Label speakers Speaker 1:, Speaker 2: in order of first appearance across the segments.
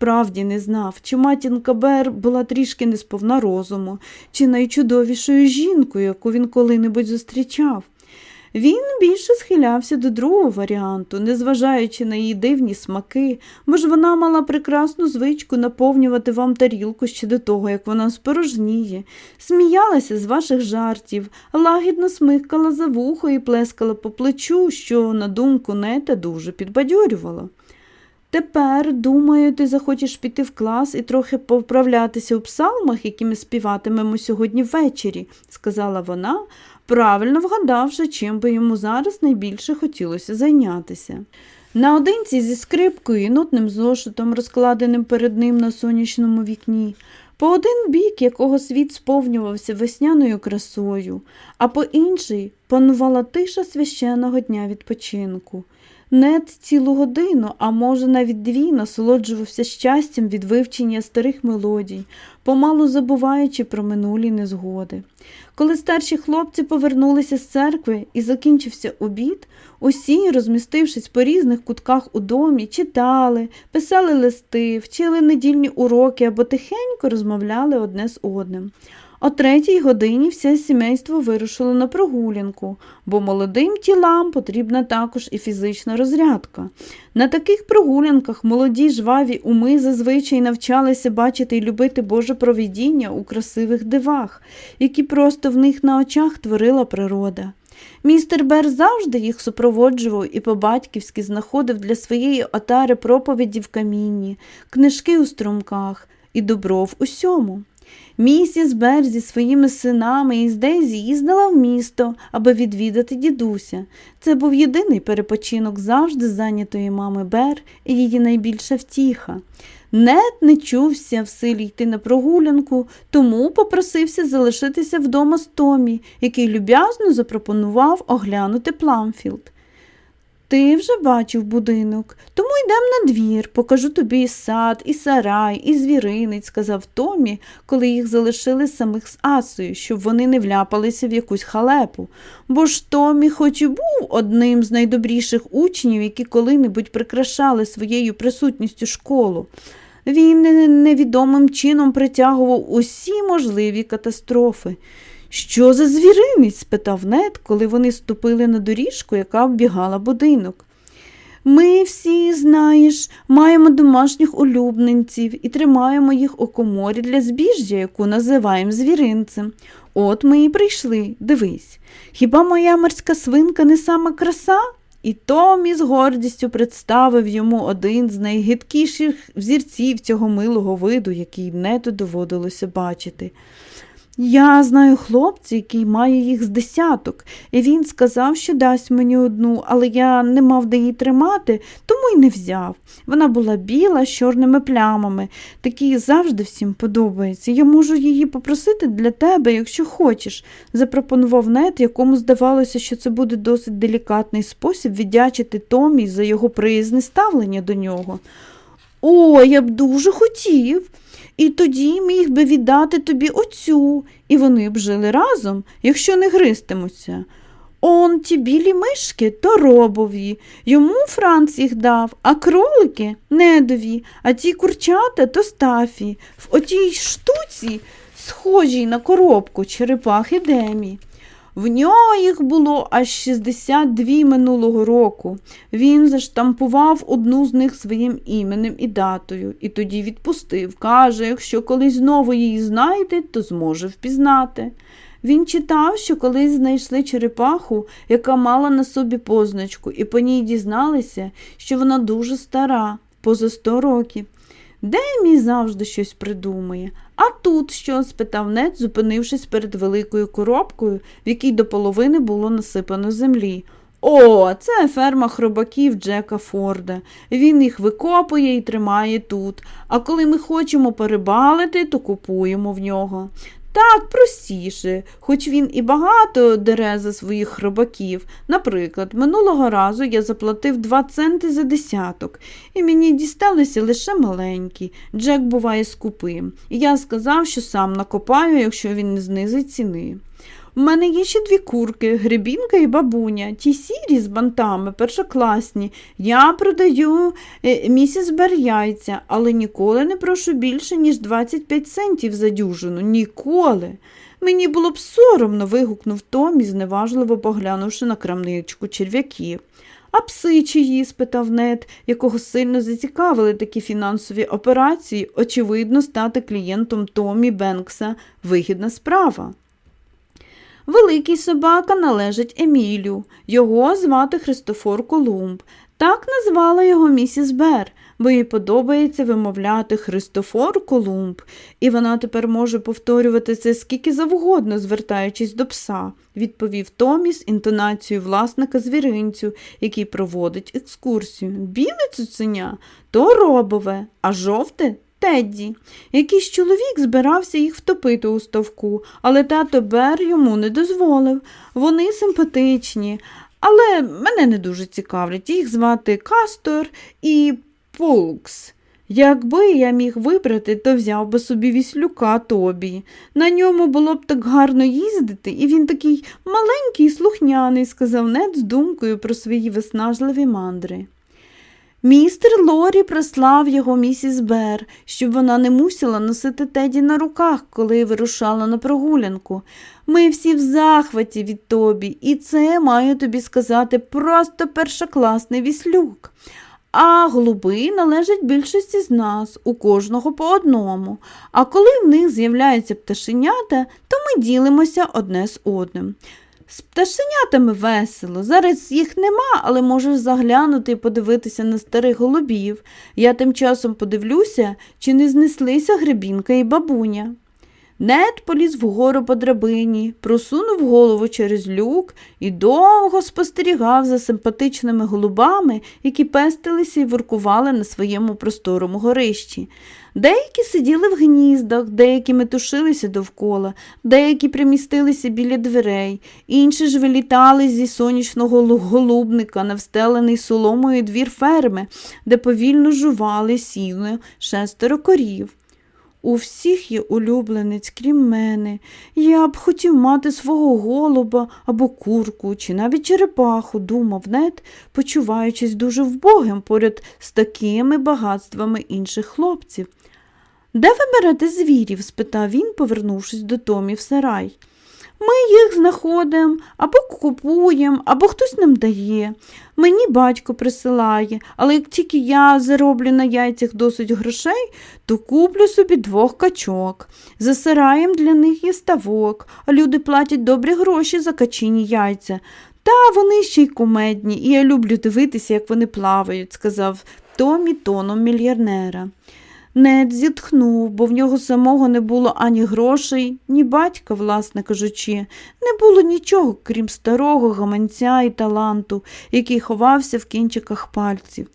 Speaker 1: справді не знав, чи матінка Бер була трішки несповна розуму, чи найчудовішою жінкою, яку він коли-небудь зустрічав. Він більше схилявся до другого варіанту, незважаючи на її дивні смаки, бо ж вона мала прекрасну звичку наповнювати вам тарілку ще до того, як вона спорожніє, сміялася з ваших жартів, лагідно смикала за вухо і плескала по плечу, що, на думку нета, дуже підбадьорювало. Тепер, думаю, ти захочеш піти в клас і трохи поправлятися у псалмах, які ми співатимемо сьогодні ввечері, сказала вона, правильно вгадавши, чим би йому зараз найбільше хотілося зайнятися. Наодинці зі скрипкою і нотним зошитом, розкладеним перед ним на сонячному вікні, по один бік якого світ сповнювався весняною красою, а по інший панувала тиша священного дня відпочинку. Нед цілу годину, а може навіть дві, насолоджувався щастям від вивчення старих мелодій, помалу забуваючи про минулі незгоди. Коли старші хлопці повернулися з церкви і закінчився обід, усі, розмістившись по різних кутках у домі, читали, писали листи, вчили недільні уроки або тихенько розмовляли одне з одним. О третій годині все сімейство вирушило на прогулянку, бо молодим тілам потрібна також і фізична розрядка. На таких прогулянках молоді жваві уми зазвичай навчалися бачити і любити Боже провідіння у красивих дивах, які просто в них на очах творила природа. Містер Бер завжди їх супроводжував і по-батьківськи знаходив для своєї отари проповіді в камінні, книжки у струмках і добро в усьому. Місіс Бер зі своїми синами із Дейзі їздила в місто, аби відвідати дідуся. Це був єдиний перепочинок завжди зайнятої мами Бер і її найбільша втіха. Нед не чувся в силі йти на прогулянку, тому попросився залишитися вдома з Томі, який люб'язно запропонував оглянути Пламфілд. Ти вже бачив будинок, тому йдемо на двір, покажу тобі і сад, і сарай, і звіринець, сказав Томі, коли їх залишили самих з Асою, щоб вони не вляпалися в якусь халепу. Бо ж Томі, хоч і був одним з найдобріших учнів, які коли-небудь прикрашали своєю присутністю школу. Він невідомим чином притягував усі можливі катастрофи. Що за звіринець? спитав нед, коли вони ступили на доріжку, яка оббігала будинок. Ми всі, знаєш, маємо домашніх улюбленців і тримаємо їх у коморі для збіжжя, яку називаємо звіринцем. От ми і прийшли, дивись. Хіба моя морська свинка не сама краса? І Томі з гордістю представив йому один з найгидкіших взірців цього милого виду, який нету доводилося бачити. Я знаю хлопця, який має їх з десяток, і він сказав, що дасть мені одну, але я не мав де її тримати, тому й не взяв. Вона була біла з чорними плямами, такі завжди всім подобаються. Я можу її попросити для тебе, якщо хочеш, запропонував нет, якому здавалося, що це буде досить делікатний спосіб віддячити Томі за його приязне ставлення до нього. О, я б дуже хотів. І тоді міг би віддати тобі оцю, і вони б жили разом, якщо не гристимуться. Он ті білі мишки то робові, йому Франц їх дав, а кролики недові, а ті курчата то стафі. В отій штуці, схожій на коробку черепахи Демі. В нього їх було аж 62 минулого року. Він заштампував одну з них своїм іменем і датою, і тоді відпустив. Каже, якщо колись знову її знайде, то зможе впізнати. Він читав, що колись знайшли черепаху, яка мала на собі позначку, і по ній дізналися, що вона дуже стара, поза сто років. Демі завжди щось придумає. А тут що? спитав Нед, зупинившись перед великою коробкою, в якій до половини було насипано землі. О, це ферма хробаків Джека Форда. Він їх викопує і тримає тут. А коли ми хочемо перебалити, то купуємо в нього. Так, простіше, хоч він і багато дере за своїх хробаків. Наприклад, минулого разу я заплатив два центи за десяток, і мені дісталися лише маленькі. Джек буває скупим. І я сказав, що сам накопаю, якщо він не знизить ціни. У мене є ще дві курки, грибінка і бабуня, ті сірі з бантами, першокласні. Я продаю е, місіс Бер яйця, але ніколи не прошу більше, ніж 25 центів за дюжину. Ніколи. Мені було б соромно, вигукнув Томі, зневажливо поглянувши на крамничку черв'яків. А пси чиї? спитав Нед, якого сильно зацікавили такі фінансові операції, очевидно, стати клієнтом Томі Бенкса вигідна справа. Великий собака належить Емілю. Його звати Христофор Колумб. Так назвала його місіс Бер, бо їй подобається вимовляти Христофор Колумб, і вона тепер може повторювати це скільки завгодно, звертаючись до пса, відповів Томі з інтонацією власника звіринцю, який проводить екскурсію. Біле цуценя то робове, а жовте Тедді. Якийсь чоловік збирався їх втопити у ставку, але тато Бер йому не дозволив. Вони симпатичні, але мене не дуже цікавлять. Їх звати Кастор і Пулкс. Якби я міг вибрати, то взяв би собі віслюка Тобі. На ньому було б так гарно їздити, і він такий маленький слухняний, сказав Нед з думкою про свої виснажливі мандри. Містер Лорі прислав його місіс Бер, щоб вона не мусила носити Теді на руках, коли вирушала на прогулянку. Ми всі в захваті від тобі, і це маю тобі сказати просто першокласний віслюк. А голуби належать більшості з нас, у кожного по одному. А коли в них з'являються пташенята, то ми ділимося одне з одним. З пташенятами весело. Зараз їх нема, але можеш заглянути і подивитися на старих голубів. Я тим часом подивлюся, чи не знеслися гребінка і бабуня. Нед поліз вгору по драбині, просунув голову через люк і довго спостерігав за симпатичними голубами, які пестилися і воркували на своєму просторому горищі. Деякі сиділи в гніздах, деякі метушилися довкола, деякі примістилися біля дверей, інші ж вилітали зі сонячного голубника на встелений соломою двір ферми, де повільно жували сіли шестеро корів. У всіх є улюбленець, крім мене. Я б хотів мати свого голуба або курку, чи навіть черепаху, думав нед, почуваючись дуже вбогим поряд з такими багатствами інших хлопців. Де ви берете звірів? спитав він, повернувшись до Томі в сарай. Ми їх знаходимо або купуємо, або хтось нам дає. Мені батько присилає, але як тільки я зароблю на яйцях досить грошей, то куплю собі двох качок. За сараєм для них є ставок, а люди платять добрі гроші за качині яйця. Та вони ще й кумедні, і я люблю дивитися, як вони плавають, сказав Томі тоном мільярнера. Нед зітхнув, бо в нього самого не було ані грошей, ні батька, власне кажучи, не було нічого, крім старого гаманця і таланту, який ховався в кінчиках пальців.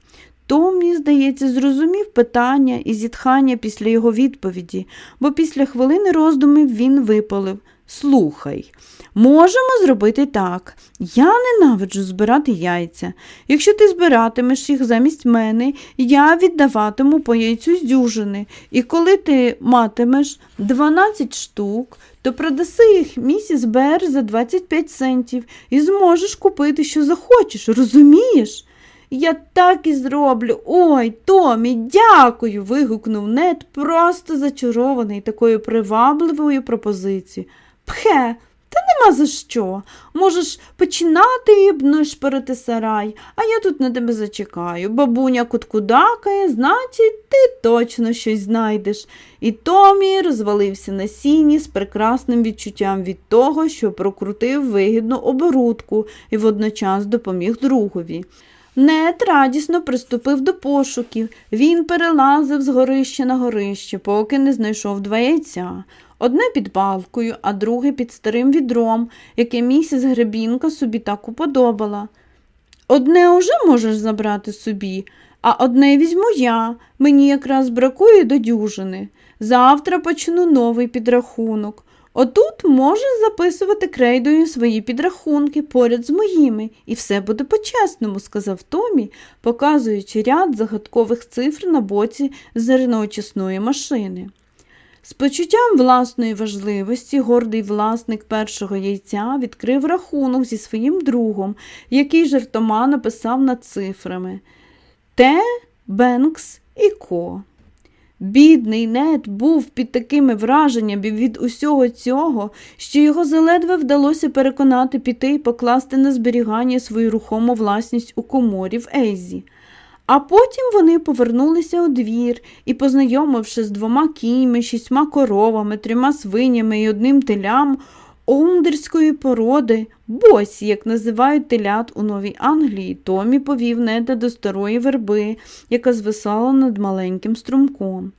Speaker 1: Томі, здається, зрозумів питання і зітхання після його відповіді, бо після хвилини роздумів він випалив Слухай, можемо зробити так. Я ненавиджу збирати яйця. Якщо ти збиратимеш їх замість мене, я віддаватиму по яйцю з дюжини, і коли ти матимеш 12 штук, то продаси їх місіс Бер за 25 центів і зможеш купити, що захочеш, розумієш? Я так і зроблю. Ой, Томі, дякую. вигукнув Нед, просто зачарований такою привабливою пропозицією. Пхе, та нема за що. Можеш починати нишпорити сарай, а я тут на тебе зачекаю. Бабуня куткудакає, значить, ти точно щось знайдеш. І Томі розвалився на сіні з прекрасним відчуттям від того, що прокрутив вигідну оборудку і водночас допоміг другові. Нед радісно приступив до пошуків. Він перелазив з горища на горище, поки не знайшов два яйця. Одне під балкою, а друге під старим відром, яке місіс Гребінка собі так уподобала. Одне уже можеш забрати собі, а одне візьму я. Мені якраз бракує до дюжини. Завтра почну новий підрахунок. Отут можеш записувати крейдою свої підрахунки поряд з моїми, і все буде по-чесному, сказав Томі, показуючи ряд загадкових цифр на боці зерноочисної машини. З почуттям власної важливості гордий власник першого яйця відкрив рахунок зі своїм другом, який жартома написав над цифрами Т. Бенкс і Ко. Бідний нет був під такими враженнями від усього цього, що його заледве вдалося переконати піти і покласти на зберігання свою рухому власність у коморі в Ейзі. А потім вони повернулися у двір і, познайомивши з двома кіньми, шістьма коровами, трьома свинями і одним телям, Оундерської породи, босі, як називають телят у Новій Англії, Томі повів неда до старої верби, яка звисала над маленьким струмком.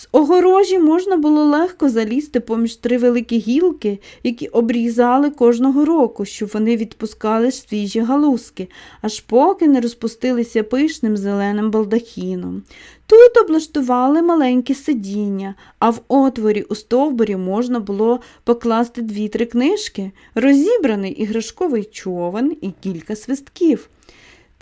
Speaker 1: З огорожі можна було легко залізти поміж три великі гілки, які обрізали кожного року, щоб вони відпускали свіжі галузки, аж поки не розпустилися пишним зеленим балдахіном. Тут облаштували маленькі сидіння, а в отворі у стовбурі можна було покласти дві-три книжки, розібраний іграшковий човен і кілька свистків.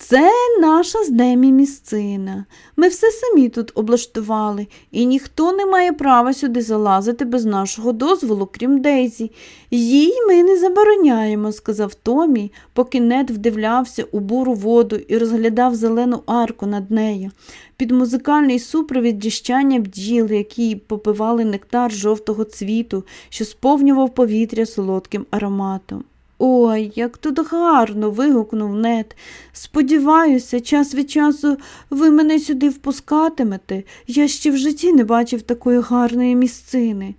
Speaker 1: Це наша з Демі місцина. Ми все самі тут облаштували, і ніхто не має права сюди залазити без нашого дозволу, крім Дейзі. Їй ми не забороняємо, сказав Томі, поки Нед вдивлявся у буру воду і розглядав зелену арку над нею. Під музикальний супровід діщання бджіл, які попивали нектар жовтого цвіту, що сповнював повітря солодким ароматом. Ой, як тут гарно. вигукнув нет. Сподіваюся, час від часу ви мене сюди впускатимете. Я ще в житті не бачив такої гарної місцини.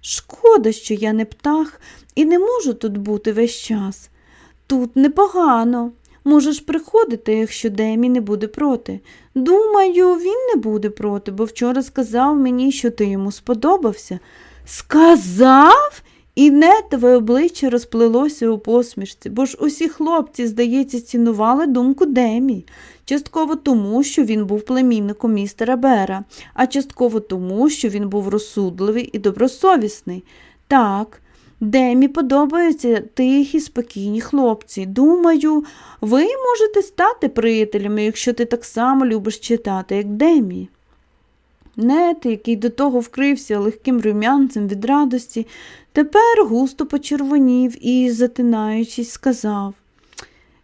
Speaker 1: Шкода, що я не птах і не можу тут бути весь час. Тут непогано. Можеш приходити, якщо Демі не буде проти. Думаю, він не буде проти, бо вчора сказав мені, що ти йому сподобався. Сказав? І нетове обличчя розплилося у посмішці, бо ж усі хлопці, здається, цінували думку Демі, частково тому, що він був племінником містера Бера, а частково тому, що він був розсудливий і добросовісний. Так, Демі подобаються тихі, спокійні хлопці. Думаю, ви можете стати приятелями, якщо ти так само любиш читати, як Демі. Нет, який до того вкрився легким рум'янцем від радості, тепер густо почервонів і, затинаючись, сказав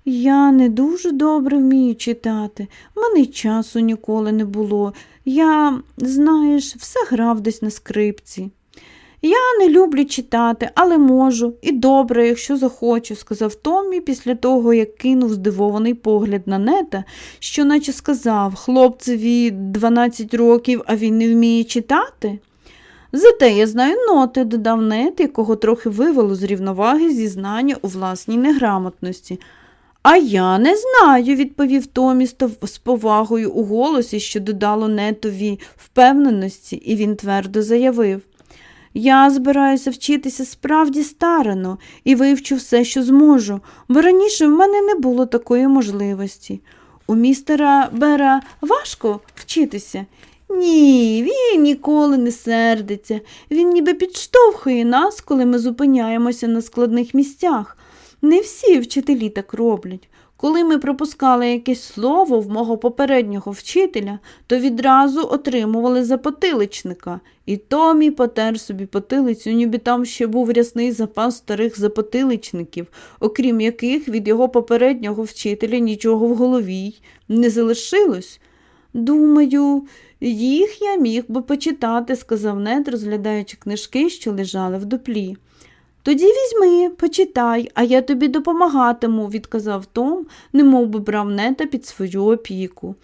Speaker 1: Я не дуже добре вмію читати, в мене часу ніколи не було. Я, знаєш, все грав десь на скрипці. Я не люблю читати, але можу, і добре, якщо захочу, сказав Томі після того, як кинув здивований погляд на нета, що наче сказав хлопцеві 12 років, а він не вміє читати. Зате я знаю ноти, додав нет, якого трохи вивело з рівноваги зізнання у власній неграмотності. А я не знаю, відповів Томі з повагою у голосі, що додало нетові впевненості, і він твердо заявив. Я збираюся вчитися справді старано і вивчу все, що зможу, бо раніше в мене не було такої можливості. У містера Бера важко вчитися. Ні, він ніколи не сердиться. Він ніби підштовхує нас, коли ми зупиняємося на складних місцях. Не всі вчителі так роблять. Коли ми пропускали якесь слово в мого попереднього вчителя, то відразу отримували за потиличника, і Томі потер собі потилицю, ніби там ще був рясний запас старих запотиличників, окрім яких від його попереднього вчителя нічого в голові не залишилось. Думаю, їх я міг би почитати, сказав нед, розглядаючи книжки, що лежали в дуплі. Тоді візьми, почитай, а я тобі допомагатиму, відказав Том, немов би брав нета під свою опіку.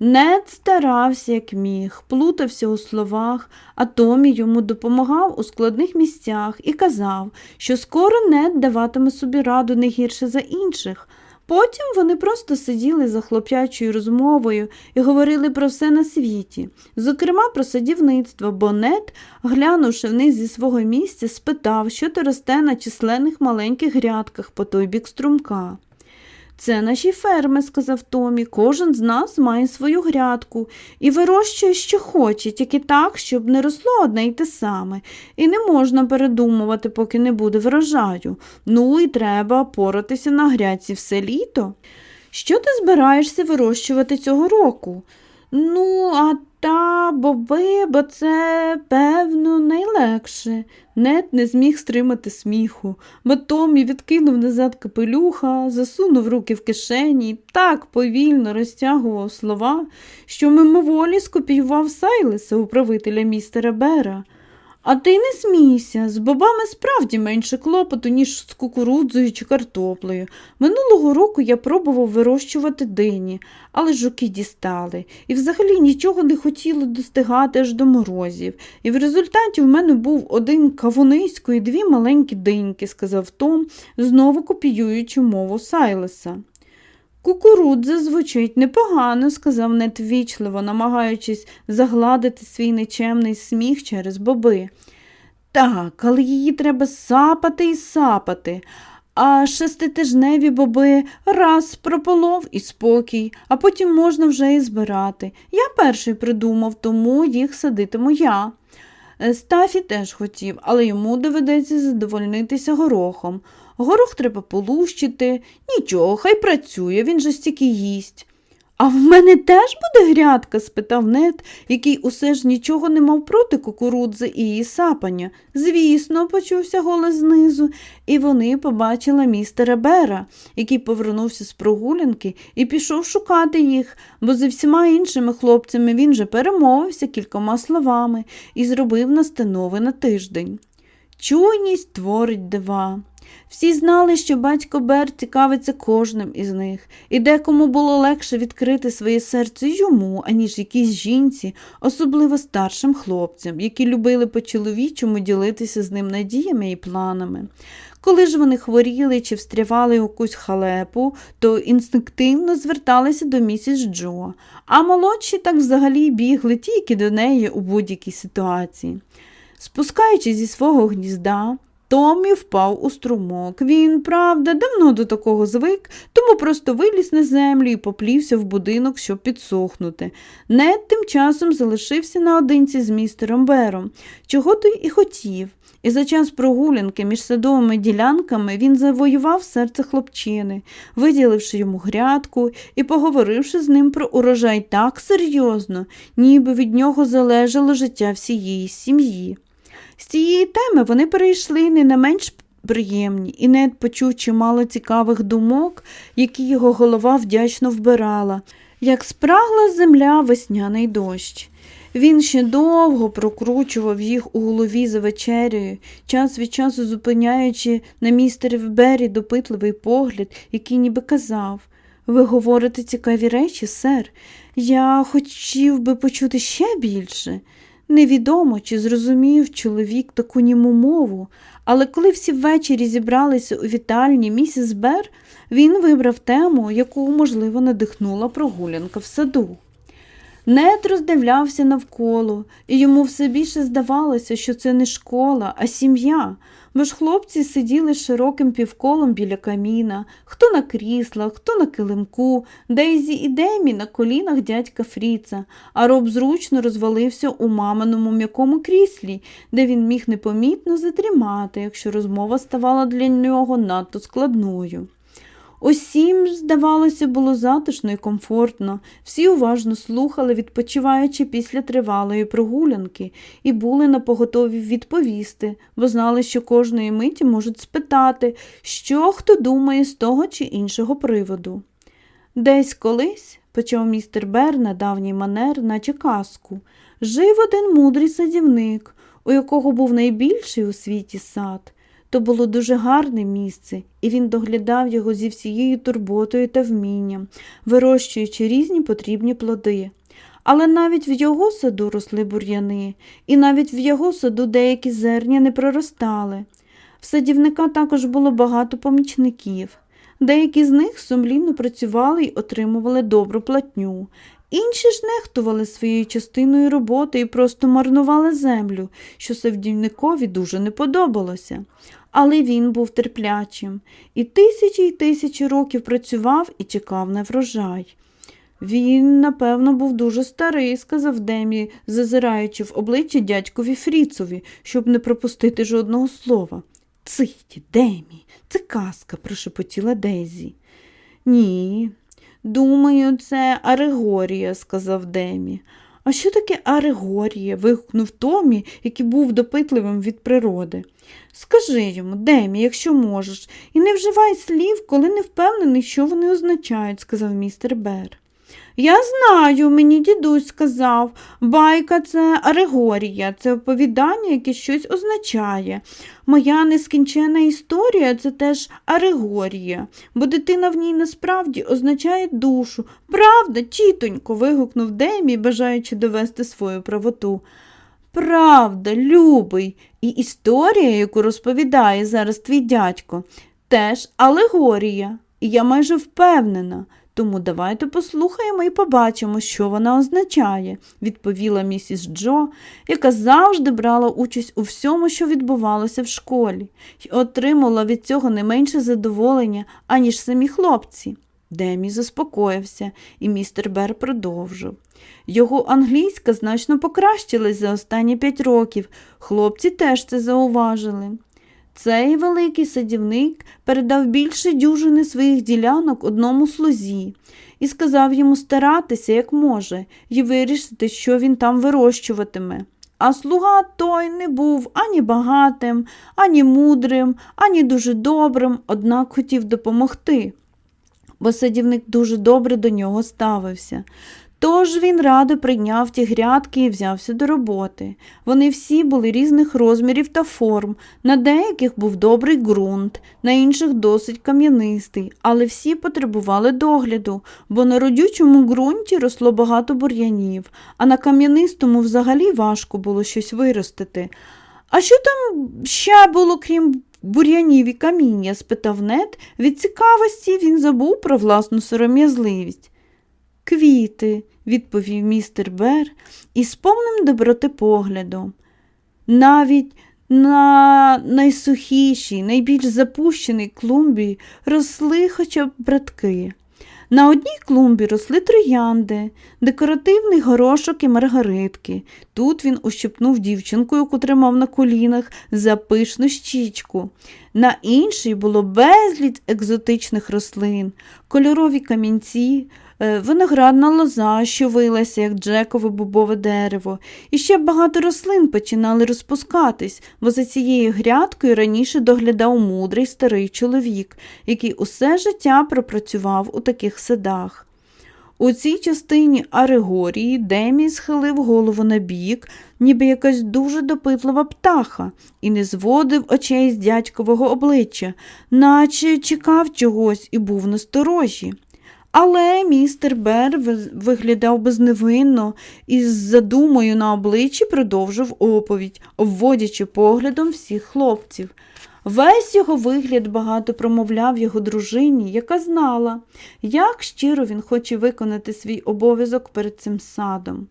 Speaker 1: Нет старався, як міг, плутався у словах, а Томі йому допомагав у складних місцях і казав, що скоро Нет даватиме собі раду не гірше за інших. Потім вони просто сиділи за хлоп'ячою розмовою і говорили про все на світі, зокрема про садівництво, бо Нет, глянувши вниз зі свого місця, спитав, що то росте на численних маленьких грядках по той бік струмка. Це наші ферми, сказав Томі. Кожен з нас має свою грядку і вирощує, що хоче, тільки так, щоб не росло одне й те саме, і не можна передумувати, поки не буде врожаю. Ну і треба поратися на грядці все літо. Що ти збираєшся вирощувати цього року? Ну, а Та боби, бо це, певно, найлегше. Нет не зміг стримати сміху, бо Томі відкинув назад капелюха, засунув руки в кишені і так повільно розтягував слова, що мимоволі скопіював Сайлеса, управителя містера Бера. А ти не смійся, з бобами справді менше клопоту, ніж з кукурудзою чи картоплею. Минулого року я пробував вирощувати дині, але жуки дістали, і взагалі нічого не хотіло достигати аж до морозів. І в результаті в мене був один кавунисько і дві маленькі диньки, сказав Том, знову копіюючи мову Сайлеса. Кукурудза звучить непогано, сказав Нед вічливо, намагаючись загладити свій нечемний сміх через боби. Так, але її треба сапати і сапати. А шеститижневі боби раз прополов і спокій, а потім можна вже і збирати. Я перший придумав, тому їх садитиму я. Стафі теж хотів, але йому доведеться задовольнитися горохом. Горох треба полущити, нічого, хай працює, він же стільки їсть. А в мене теж буде грядка? спитав нед, який усе ж нічого не мав проти кукурудзи і її сапання. Звісно, почувся голос знизу, і вони побачили містера Бера, який повернувся з прогулянки і пішов шукати їх, бо зі всіма іншими хлопцями він же перемовився кількома словами і зробив настанови на тиждень. Чуйність творить дива. Всі знали, що батько Бер цікавиться кожним із них, і декому було легше відкрити своє серце йому, аніж якійсь жінці, особливо старшим хлопцям, які любили по чоловічому ділитися з ним надіями і планами. Коли ж вони хворіли чи встрявали якусь халепу, то інстинктивно зверталися до місіс Джо, а молодші так взагалі бігли тільки до неї у будь-якій ситуації. Спускаючись зі свого гнізда, Томі впав у струмок. Він, правда, давно до такого звик, тому просто виліз на землю і поплівся в будинок, щоб підсохнути. Нед тим часом залишився наодинці з містером Бером, чого той і хотів. І за час прогулянки між садовими ділянками він завоював серце хлопчини, виділивши йому грядку і поговоривши з ним про урожай так серйозно, ніби від нього залежало життя всієї сім'ї. З цієї теми вони перейшли не на менш приємні, і Нед почув чимало цікавих думок, які його голова вдячно вбирала, як спрагла земля весняний дощ. Він ще довго прокручував їх у голові за вечерею, час від часу зупиняючи на містері Бері допитливий погляд, який ніби казав Ви говорите цікаві речі, сер. Я хотів би почути ще більше. Невідомо, чи зрозумів чоловік таку німу мову, але коли всі ввечері зібралися у вітальні місіс Бер, він вибрав тему, яку, можливо, надихнула прогулянка в саду. Нед роздивлявся навколо, і йому все більше здавалося, що це не школа, а сім'я, бо ж хлопці сиділи широким півколом біля каміна, хто на кріслах, хто на килимку, Дейзі і Демі на колінах дядька Фріца, а роб зручно розвалився у маминому м'якому кріслі, де він міг непомітно задрімати, якщо розмова ставала для нього надто складною. Усім, здавалося, було затишно і комфортно, всі уважно слухали, відпочиваючи після тривалої прогулянки, і були напоготові відповісти, бо знали, що кожної миті можуть спитати, що хто думає з того чи іншого приводу. Десь колись, почав містер Бер на давній манер, наче казку, жив один мудрий садівник, у якого був найбільший у світі сад. То було дуже гарне місце, і він доглядав його зі всією турботою та вмінням, вирощуючи різні потрібні плоди. Але навіть в його саду росли бур'яни, і навіть в його саду деякі зерня не проростали. В садівника також було багато помічників. Деякі з них сумлінно працювали й отримували добру платню. Інші ж нехтували своєю частиною роботи і просто марнували землю, що садівникові дуже не подобалося але він був терплячим і тисячі й тисячі років працював і чекав на врожай. Він, напевно, був дуже старий, сказав Демі, зазираючи в обличчя дядькові Фріцові, щоб не пропустити жодного слова. Циті, Демі, це казка, прошепотіла Дезі. Ні, думаю, це Арегорія, сказав Демі. А що таке Арегорія? вигукнув Томі, який був допитливим від природи. Скажи йому, Демі, якщо можеш, і не вживай слів, коли не впевнений, що вони означають, сказав містер Бер. Я знаю, мені дідусь сказав, байка це Арегорія, це оповідання, яке щось означає. Моя нескінчена історія це теж Арегорія, бо дитина в ній насправді означає душу. Правда, тітонько. вигукнув Демі, бажаючи довести свою правоту. Правда, любий, і історія, яку розповідає зараз твій дядько, теж алегорія, і я майже впевнена. Тому давайте послухаємо і побачимо, що вона означає, відповіла місіс Джо, яка завжди брала участь у всьому, що відбувалося в школі, і отримала від цього не менше задоволення, аніж самі хлопці. Демі заспокоївся, і містер Бер продовжив. Його англійська значно покращилась за останні п'ять років. Хлопці теж це зауважили. Цей великий садівник передав більше дюжини своїх ділянок одному слузі і сказав йому старатися, як може, і вирішити, що він там вирощуватиме. А слуга той не був ані багатим, ані мудрим, ані дуже добрим, однак хотів допомогти, бо садівник дуже добре до нього ставився. Тож він радо прийняв ті грядки і взявся до роботи. Вони всі були різних розмірів та форм, на деяких був добрий ґрунт, на інших досить кам'янистий, але всі потребували догляду, бо на родючому ґрунті росло багато бур'янів, а на кам'янистому взагалі важко було щось виростити. А що там ще було, крім бур'янів і каміння? спитав нет. Від цікавості він забув про власну сором'язливість. Квіти, відповів містер Бер із повним доброти поглядом. Навіть на найсухішій, найбільш запущеній клумбі росли хоча б братки. На одній клумбі росли троянди, декоративний горошок і маргаритки. Тут він ущипнув дівчинку, яку тримав на колінах за пишну щічку. На іншій було безліч екзотичних рослин, кольорові камінці, виноградна лоза, що вилася, як джекове бубове дерево, і ще багато рослин починали розпускатись, бо за цією грядкою раніше доглядав мудрий старий чоловік, який усе життя пропрацював у таких садах. У цій частині Арегорії Демій схилив голову на бік, ніби якась дуже допитлива птаха, і не зводив очей з дядькового обличчя, наче чекав чогось і був насторожі. Але містер Бер виглядав безневинно і з задумою на обличчі продовжив оповідь, обводячи поглядом всіх хлопців. Весь його вигляд багато промовляв його дружині, яка знала, як щиро він хоче виконати свій обов'язок перед цим садом.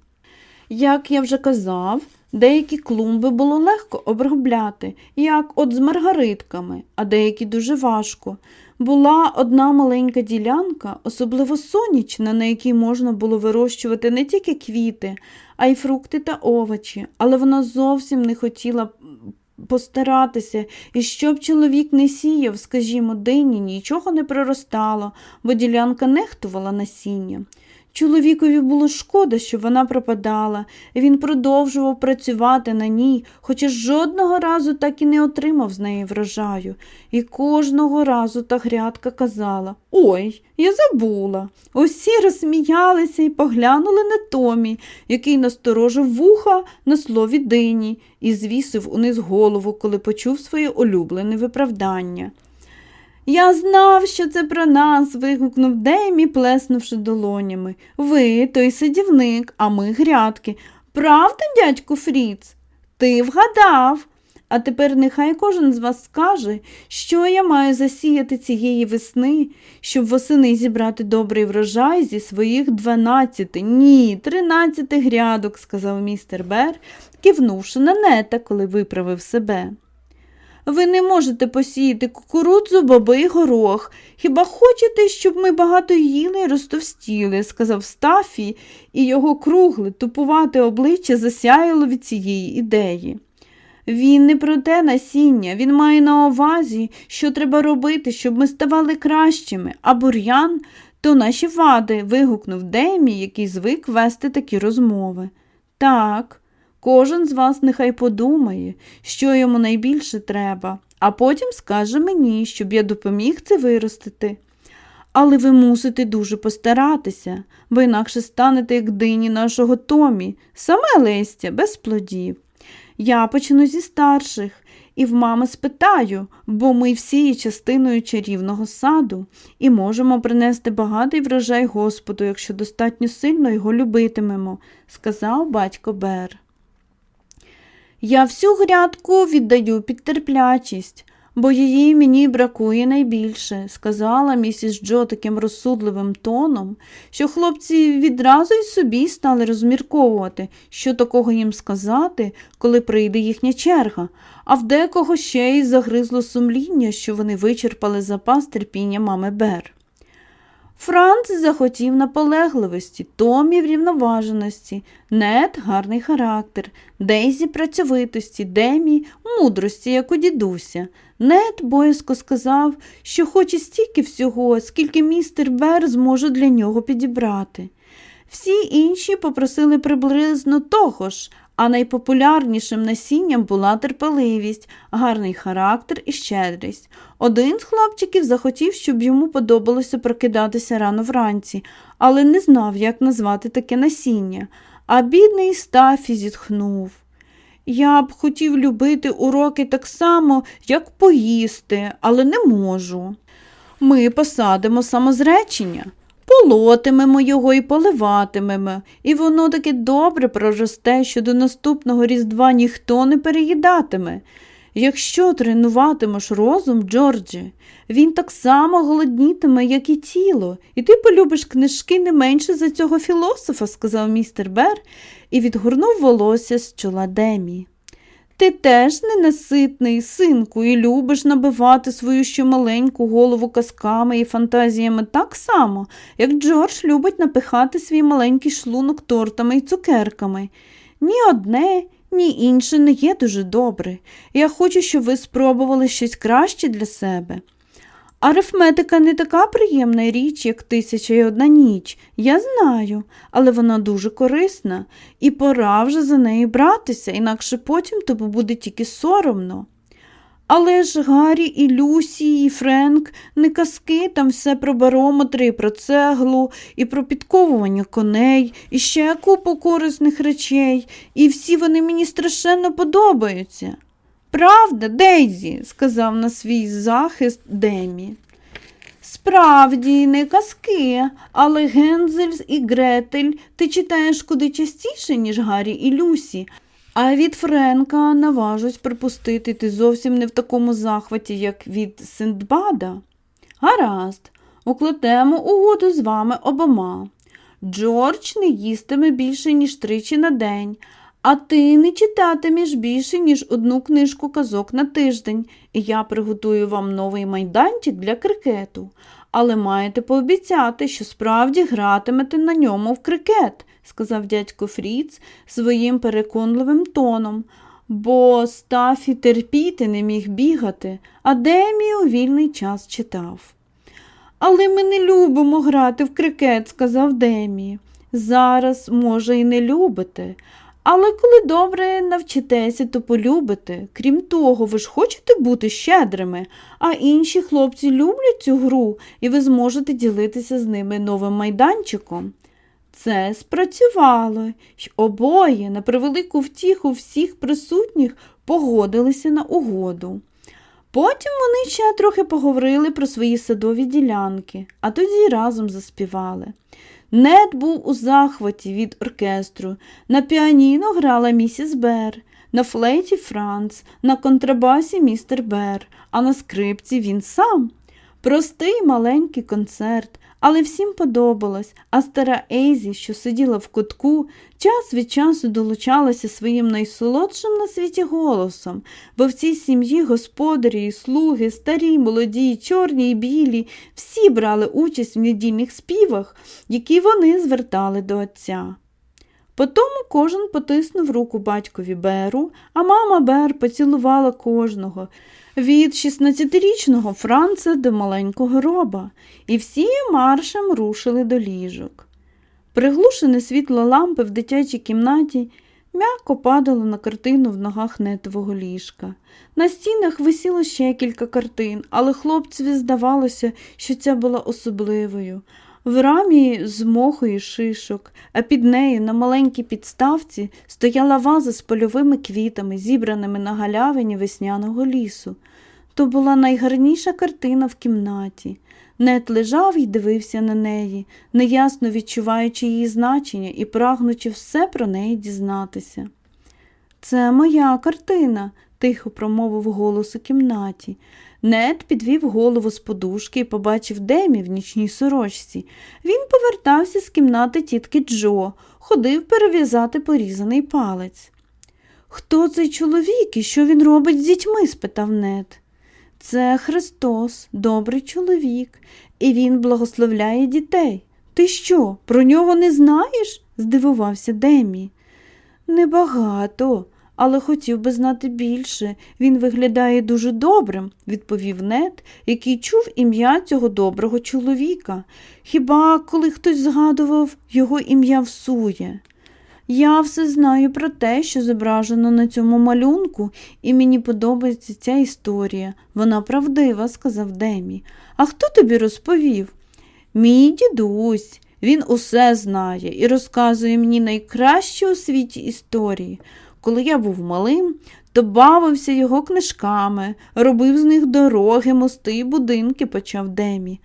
Speaker 1: Як я вже казав, деякі клумби було легко обробляти, як от з маргаритками, а деякі дуже важко. Була одна маленька ділянка, особливо сонячна, на якій можна було вирощувати не тільки квіти, а й фрукти та овочі, але вона зовсім не хотіла постаратися, і щоб чоловік не сіяв, скажімо, дині, нічого не проростало, бо ділянка нехтувала насіння. Чоловікові було шкода, що вона пропадала, він продовжував працювати на ній, хоча жодного разу так і не отримав з неї врожаю. І кожного разу та грядка казала Ой, я забула. Усі розсміялися і поглянули на Томі, який насторожив вуха на слові дині і звісив униз голову, коли почув своє улюблене виправдання. Я знав, що це про нас. вигукнув Демі, плеснувши долонями. Ви той садівник, а ми грядки. Правда, дядьку Фріц? Ти вгадав. А тепер нехай кожен з вас скаже, що я маю засіяти цієї весни, щоб восени зібрати добрий врожай зі своїх дванадцяти, ні, тринадцяти грядок, сказав містер Бер, кивнувши на нета, коли виправив себе. Ви не можете посіяти кукурудзу, боби й горох. Хіба хочете, щоб ми багато їли і розтовстіли, сказав Стафі, і його кругле, тупувате обличчя засяяло від цієї ідеї. Він не про те насіння, він має на увазі, що треба робити, щоб ми ставали кращими, а бур'ян то наші вади, вигукнув Демі, який звик вести такі розмови. Так, кожен з вас нехай подумає, що йому найбільше треба, а потім скаже мені, щоб я допоміг це виростити. Але ви мусите дуже постаратися, бо інакше станете як дині нашого Томі, саме листя, без плодів. Я почну зі старших і в мами спитаю, бо ми всі є частиною чарівного саду і можемо принести багатий врожай Господу, якщо достатньо сильно його любитимемо, сказав батько Бер. Я всю грядку віддаю під терплячість, бо її мені бракує найбільше, сказала місіс Джо таким розсудливим тоном, що хлопці відразу й собі стали розмірковувати, що такого їм сказати, коли прийде їхня черга, а в декого ще й загризло сумління, що вони вичерпали запас терпіння мами Бер. Франц захотів наполегливості, Томі врівноваженості, нет гарний характер, Дейзі працьовитості, Демі мудрості, як у дідуся. Нет боязко сказав, що хоче стільки всього, скільки містер Бер зможе для нього підібрати. Всі інші попросили приблизно того ж, а найпопулярнішим насінням була терпеливість, гарний характер і щедрість. Один з хлопчиків захотів, щоб йому подобалося прокидатися рано вранці, але не знав, як назвати таке насіння, а бідний Стафі зітхнув. Я б хотів любити уроки так само, як поїсти, але не можу. Ми посадимо самозречення полотимемо його і поливатимемо, і воно таки добре проросте, що до наступного різдва ніхто не переїдатиме. Якщо тренуватимеш розум, Джорджі, він так само голоднітиме, як і тіло, і ти полюбиш книжки не менше за цього філософа, сказав містер Бер і відгорнув волосся з чола Демі. Ти теж ненаситний, синку, і любиш набивати свою ще маленьку голову казками і фантазіями так само, як Джордж любить напихати свій маленький шлунок тортами і цукерками. Ні одне, ні інше не є дуже добре. Я хочу, щоб ви спробували щось краще для себе. Арифметика не така приємна річ, як тисяча і одна ніч. Я знаю, але вона дуже корисна, і пора вже за неї братися, інакше потім тобі буде тільки соромно. Але ж Гаррі і Люсі, і Френк не казки, там все про барометри, і про цеглу, і про підковування коней, і ще купу корисних речей, і всі вони мені страшенно подобаються. Правда, Дейзі, сказав на свій захист Демі. Справді, не казки, але Гензель і Гретель ти читаєш куди частіше, ніж Гаррі і Люсі, а від Френка наважусь припустити ти зовсім не в такому захваті, як від Синдбада. Гаразд, укладемо угоду з вами обома. Джордж не їстиме більше, ніж тричі на день, а ти не читатимеш більше, ніж одну книжку казок на тиждень, і я приготую вам новий майданчик для крикету. Але маєте пообіцяти, що справді гратимете на ньому в крикет, сказав дядько Фріц своїм переконливим тоном, бо Стафі терпіти не міг бігати, а Демі у вільний час читав. Але ми не любимо грати в крикет, сказав Демі. Зараз, може, і не любите, але коли добре навчитеся, то полюбите. Крім того, ви ж хочете бути щедрими, а інші хлопці люблять цю гру, і ви зможете ділитися з ними новим майданчиком. Це спрацювало, й обоє, на превелику втіху всіх присутніх, погодилися на угоду. Потім вони ще трохи поговорили про свої садові ділянки, а тоді разом заспівали. Нед був у захваті від оркестру. На піаніно грала місіс Бер, на флейті Франц, на контрабасі містер Бер, а на скрипці він сам. Простий маленький концерт, але всім подобалось, а стара Ейзі, що сиділа в кутку, час від часу долучалася своїм найсолодшим на світі голосом, бо в цій сім'ї господарі і слуги, старі, молоді, чорні і білі, всі брали участь в недільних співах, які вони звертали до отця. Потому кожен потиснув руку батькові Беру, а мама Бер поцілувала кожного від 16-річного Франца до маленького роба, і всі маршем рушили до ліжок. Приглушене світло лампи в дитячій кімнаті м'яко падало на картину в ногах нетового ліжка. На стінах висіло ще кілька картин, але хлопцеві здавалося, що ця була особливою. В рамі з мохою шишок, а під нею на маленькій підставці стояла ваза з польовими квітами, зібраними на галявині весняного лісу. То була найгарніша картина в кімнаті. Нет лежав і дивився на неї, неясно відчуваючи її значення і прагнучи все про неї дізнатися. Це моя картина, тихо промовив голос у кімнаті. Нед підвів голову з подушки і побачив Демі в нічній сорочці. Він повертався з кімнати тітки Джо, ходив перев'язати порізаний палець. Хто цей чоловік і що він робить з дітьми? спитав Нед. Це Христос, добрий чоловік, і Він благословляє дітей. Ти що, про нього не знаєш? здивувався Демі. Небагато, але хотів би знати більше. Він виглядає дуже добрим, відповів Нет, який чув ім'я цього доброго чоловіка. Хіба коли хтось згадував його ім'я всує? Я все знаю про те, що зображено на цьому малюнку, і мені подобається ця історія. Вона правдива, сказав Демі. А хто тобі розповів? Мій дідусь. Він усе знає і розказує мені найкращі у світі історії. Коли я був малим, то бавився його книжками, робив з них дороги, мости і будинки, почав Демі.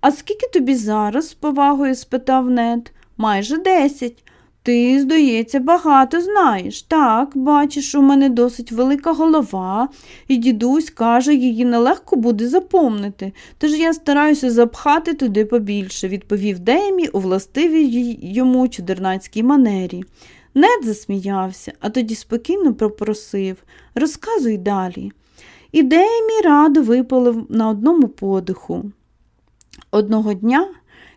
Speaker 1: А скільки тобі зараз? з повагою спитав Нед. Майже десять. Ти, здається, багато знаєш. Так, бачиш, у мене досить велика голова, і дідусь каже, її нелегко буде запомнити, тож я стараюся запхати туди побільше, відповів Демі у властивій йому чудернацькій манері. Нед засміявся, а тоді спокійно попросив розказуй далі. І Демі радо випалив на одному подиху. Одного дня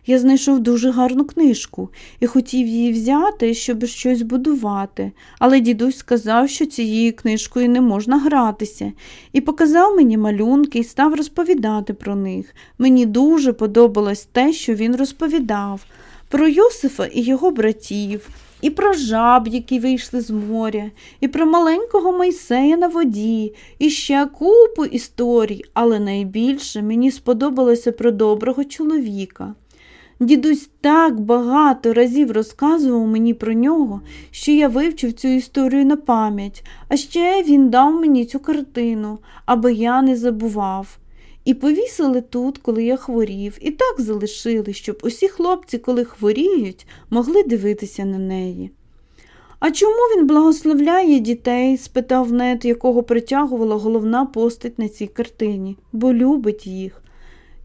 Speaker 1: я знайшов дуже гарну книжку і хотів її взяти, щоб щось будувати, але дідусь сказав, що цією книжкою не можна гратися, і показав мені малюнки і став розповідати про них. Мені дуже подобалось те, що він розповідав, про Йосифа і його братів. І про жаб, які вийшли з моря, і про маленького Мойсея на воді, і ще купу історій, але найбільше мені сподобалося про доброго чоловіка. Дідусь так багато разів розказував мені про нього, що я вивчив цю історію на пам'ять, а ще він дав мені цю картину, аби я не забував. І повісили тут, коли я хворів, і так залишили, щоб усі хлопці, коли хворіють, могли дивитися на неї. А чому він благословляє дітей? спитав нет, якого притягувала головна постать на цій картині, бо любить їх.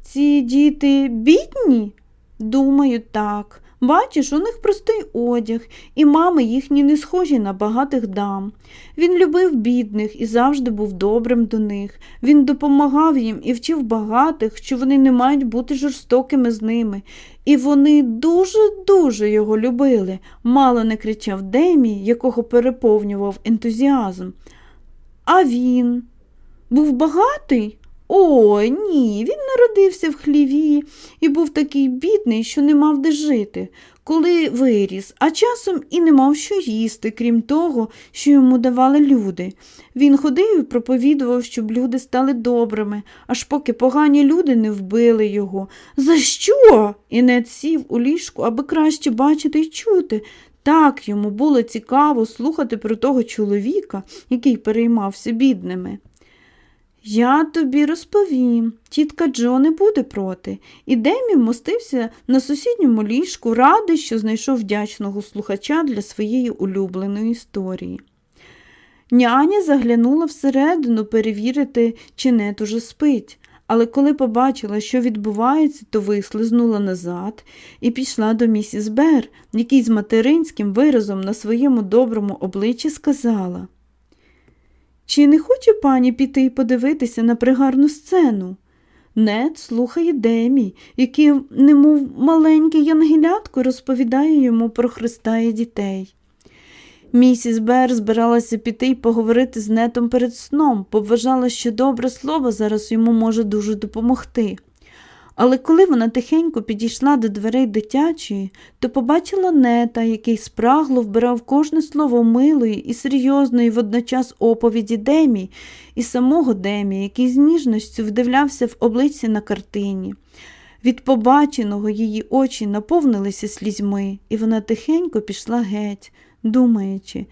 Speaker 1: Ці діти бідні? Думаю, так. Бачиш, у них простий одяг, і мами їхні не схожі на багатих дам. Він любив бідних і завжди був добрим до них. Він допомагав їм і вчив багатих, що вони не мають бути жорстокими з ними. І вони дуже-дуже його любили, мало не кричав Демі, якого переповнював ентузіазм. А він був багатий? О, ні, він народився в хліві і був такий бідний, що не мав де жити, коли виріс, а часом і не мав що їсти, крім того, що йому давали люди. Він ходив і проповідував, щоб люди стали добрими, аж поки погані люди не вбили його. За що? Інет сів у ліжку, аби краще бачити й чути. Так йому було цікаво слухати про того чоловіка, який переймався бідними. Я тобі розповім. Тітка Джо не буде проти. І Демі вмостився на сусідньому ліжку, радий, що знайшов вдячного слухача для своєї улюбленої історії. Няня заглянула всередину перевірити, чи нет уже спить, але коли побачила, що відбувається, то вислизнула назад і пішла до місіс Бер, який з материнським виразом на своєму доброму обличчі сказала чи не хоче пані піти і подивитися на пригарну сцену? Нед слухає Демі, який, немов маленький янгелятко, розповідає йому про Христа і дітей. Місіс Бер збиралася піти і поговорити з нетом перед сном, поважала, що добре слово зараз йому може дуже допомогти. Але коли вона тихенько підійшла до дверей дитячої, то побачила нета, який спрагло вбирав кожне слово милої і серйозної водночас оповіді Демі, і самого Демі, який з ніжністю вдивлявся в обличчя на картині. Від побаченого її очі наповнилися слізьми, і вона тихенько пішла геть, думаючи,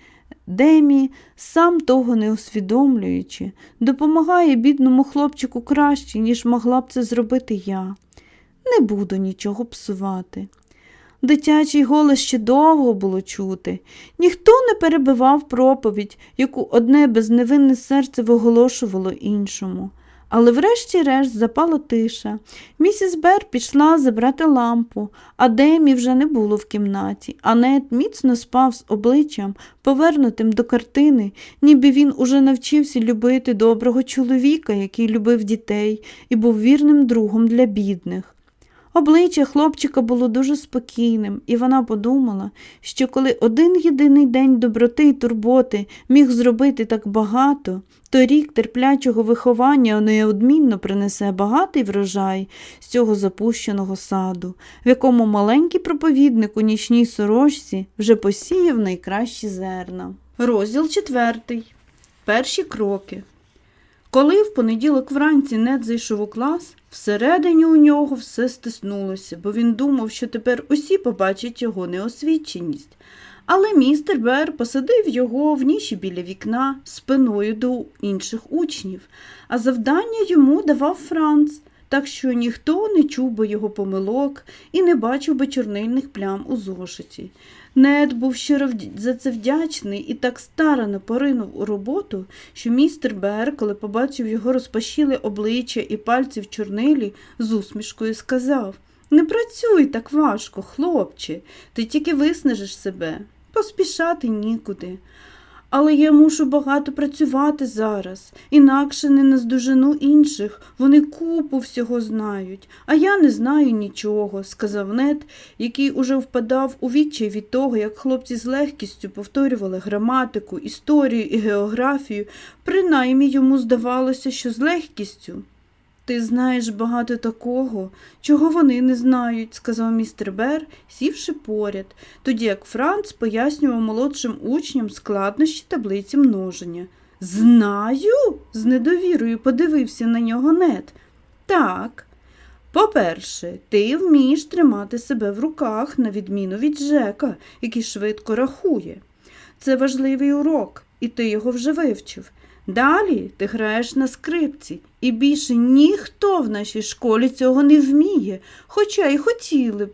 Speaker 1: Демі, сам того не усвідомлюючи, допомагає бідному хлопчику краще, ніж могла б це зробити я. Не буду нічого псувати. Дитячий голос ще довго було чути. Ніхто не перебивав проповідь, яку одне безневинне серце виголошувало іншому. Але врешті-решт запала тиша. Місіс Бер пішла забрати лампу, а Демі вже не було в кімнаті. Анет міцно спав з обличчям, повернутим до картини, ніби він уже навчився любити доброго чоловіка, який любив дітей і був вірним другом для бідних. Обличчя хлопчика було дуже спокійним, і вона подумала, що коли один єдиний день доброти й турботи міг зробити так багато, то рік терплячого виховання неодмінно принесе багатий врожай з цього запущеного саду, в якому маленький проповідник у нічній сорочці вже посіяв найкращі зерна. Розділ четвертий. Перші кроки. Коли в понеділок вранці Нед зайшов у клас, всередині у нього все стиснулося, бо він думав, що тепер усі побачать його неосвіченість. Але містер Бер посадив його в ніші біля вікна спиною до інших учнів, а завдання йому давав Франц, так що ніхто не чув би його помилок і не бачив би чорнильних плям у зошиті. Нед був щиро за це вдячний і так старано поринув у роботу, що містер Бер, коли побачив його розпашіле обличчя і пальці в чорнилі, з усмішкою сказав Не працюй так важко, хлопче, ти тільки виснажиш себе поспішати нікуди. Але я мушу багато працювати зараз, інакше не наздожену інших. Вони купу всього знають, а я не знаю нічого, сказав Нед, який уже впадав у відчай від того, як хлопці з легкістю повторювали граматику, історію і географію, принаймні йому здавалося, що з легкістю. Ти знаєш багато такого, чого вони не знають, сказав містер Бер, сівши поряд, тоді як Франц пояснював молодшим учням складнощі таблиці множення. Знаю, з недовірою подивився на нього нет. Так. По-перше, ти вмієш тримати себе в руках, на відміну від Джека, який швидко рахує. Це важливий урок, і ти його вже вивчив. Далі ти граєш на скрипці, і більше ніхто в нашій школі цього не вміє, хоча й хотіли б.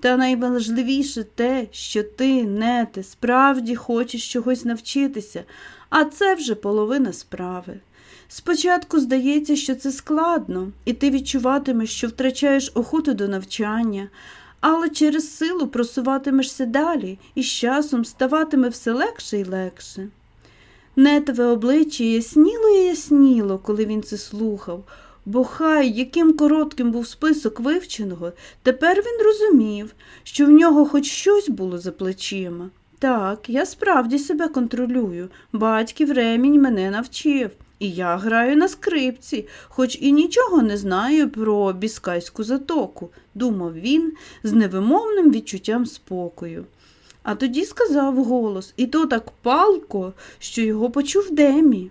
Speaker 1: Та найважливіше те, що ти, нете, справді хочеш чогось навчитися, а це вже половина справи. Спочатку здається, що це складно, і ти відчуватимеш, що втрачаєш охоту до навчання, але через силу просуватимешся далі, і з часом ставатиме все легше і легше. Нетове обличчя ясніло і ясніло, коли він це слухав, бо хай яким коротким був список вивченого, тепер він розумів, що в нього хоч щось було за плечима. Так, я справді себе контролюю, батьків ремінь мене навчив, і я граю на скрипці, хоч і нічого не знаю про біскайську затоку, думав він з невимовним відчуттям спокою. А тоді сказав голос, і то так палко, що його почув Демі.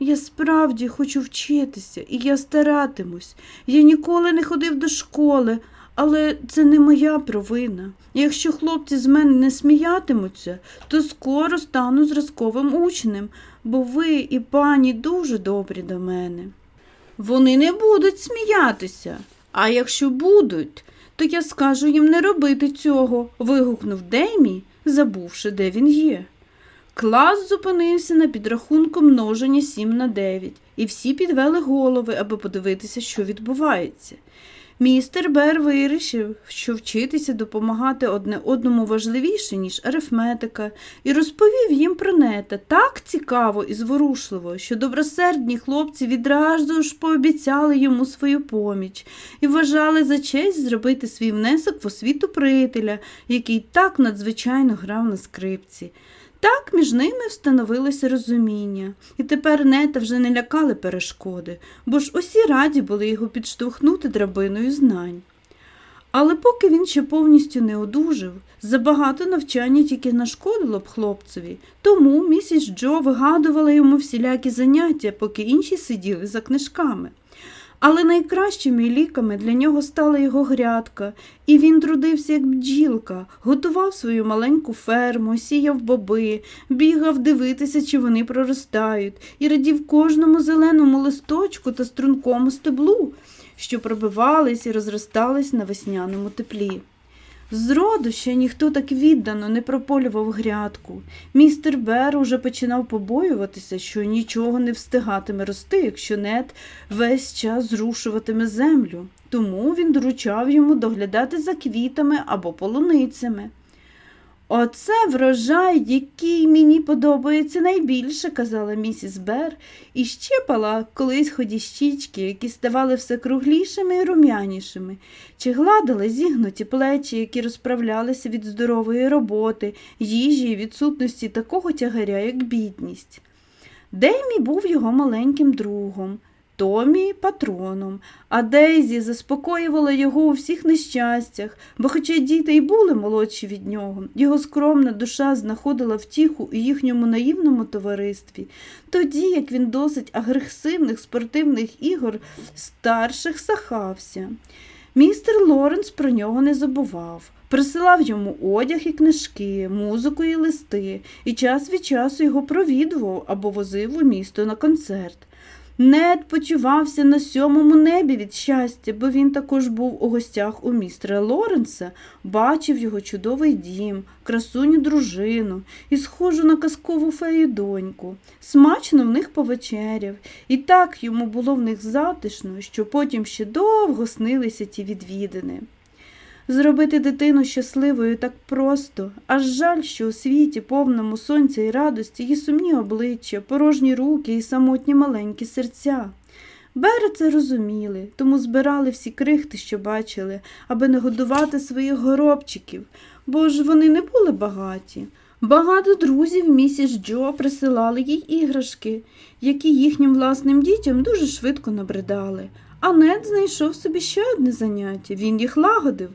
Speaker 1: Я справді хочу вчитися, і я старатимусь. Я ніколи не ходив до школи, але це не моя провина. Якщо хлопці з мене не сміятимуться, то скоро стану зразковим учнем, бо ви і пані дуже добрі до мене. Вони не будуть сміятися, а якщо будуть, то я скажу їм не робити цього, вигукнув Демі, забувши, де він є. Клас зупинився на підрахунку множення 7 на 9, і всі підвели голови, аби подивитися, що відбувається. Містер Бер вирішив, що вчитися допомагати одне одному важливіше, ніж арифметика, і розповів їм про нета так цікаво і зворушливо, що добросердні хлопці відразу ж пообіцяли йому свою поміч і вважали за честь зробити свій внесок в освіту приятеля, який так надзвичайно грав на скрипці. Так між ними встановилося розуміння, і тепер нета вже не лякали перешкоди, бо ж усі раді були його підштовхнути драбиною знань. Але поки він ще повністю не одужав, забагато навчання тільки нашкодило б хлопцеві, тому місіс Джо вигадувала йому всілякі заняття, поки інші сиділи за книжками. Але найкращими ліками для нього стала його грядка, і він трудився, як бджілка, готував свою маленьку ферму, сіяв боби, бігав дивитися, чи вони проростають, і радів кожному зеленому листочку та стрункому стеблу, що пробивались і розростались на весняному теплі. Зроду ще ніхто так віддано не прополював грядку. Містер Бер уже починав побоюватися, що нічого не встигатиме рости, якщо нет весь час зрушуватиме землю. Тому він доручав йому доглядати за квітами або полуницями. Оце врожай, який мені подобається найбільше, казала місіс Бер, і щепала колись ході щічки, які ставали все круглішими і рум'янішими, чи гладила зігнуті плечі, які розправлялися від здорової роботи, їжі і відсутності такого тягаря, як бідність. Деймі був його маленьким другом. Томі патроном, а Дейзі заспокоювала його у всіх нещастях, бо, хоча діти й були молодші від нього, його скромна душа знаходила втіху у їхньому наївному товаристві, тоді як він досить агресивних спортивних ігор старших сахався. Містер Лоренс про нього не забував. Присилав йому одяг і книжки, музику і листи, і час від часу його провідував або возив у місто на концерт. Нед почувався на сьомому небі від щастя, бо він також був у гостях у містера Лоренса, бачив його чудовий дім, красуню дружину і схожу на казкову фею доньку. Смачно в них повечеряв, і так йому було в них затишно, що потім ще довго снилися ті відвідини. Зробити дитину щасливою так просто, аж жаль, що у світі, повному сонця і радості, є сумні обличчя, порожні руки і самотні маленькі серця. Бери це розуміли, тому збирали всі крихти, що бачили, аби не годувати своїх горобчиків, бо ж вони не були багаті. Багато друзів місіс Джо присилали їй іграшки, які їхнім власним дітям дуже швидко набридали. А Нед знайшов собі ще одне заняття він їх лагодив.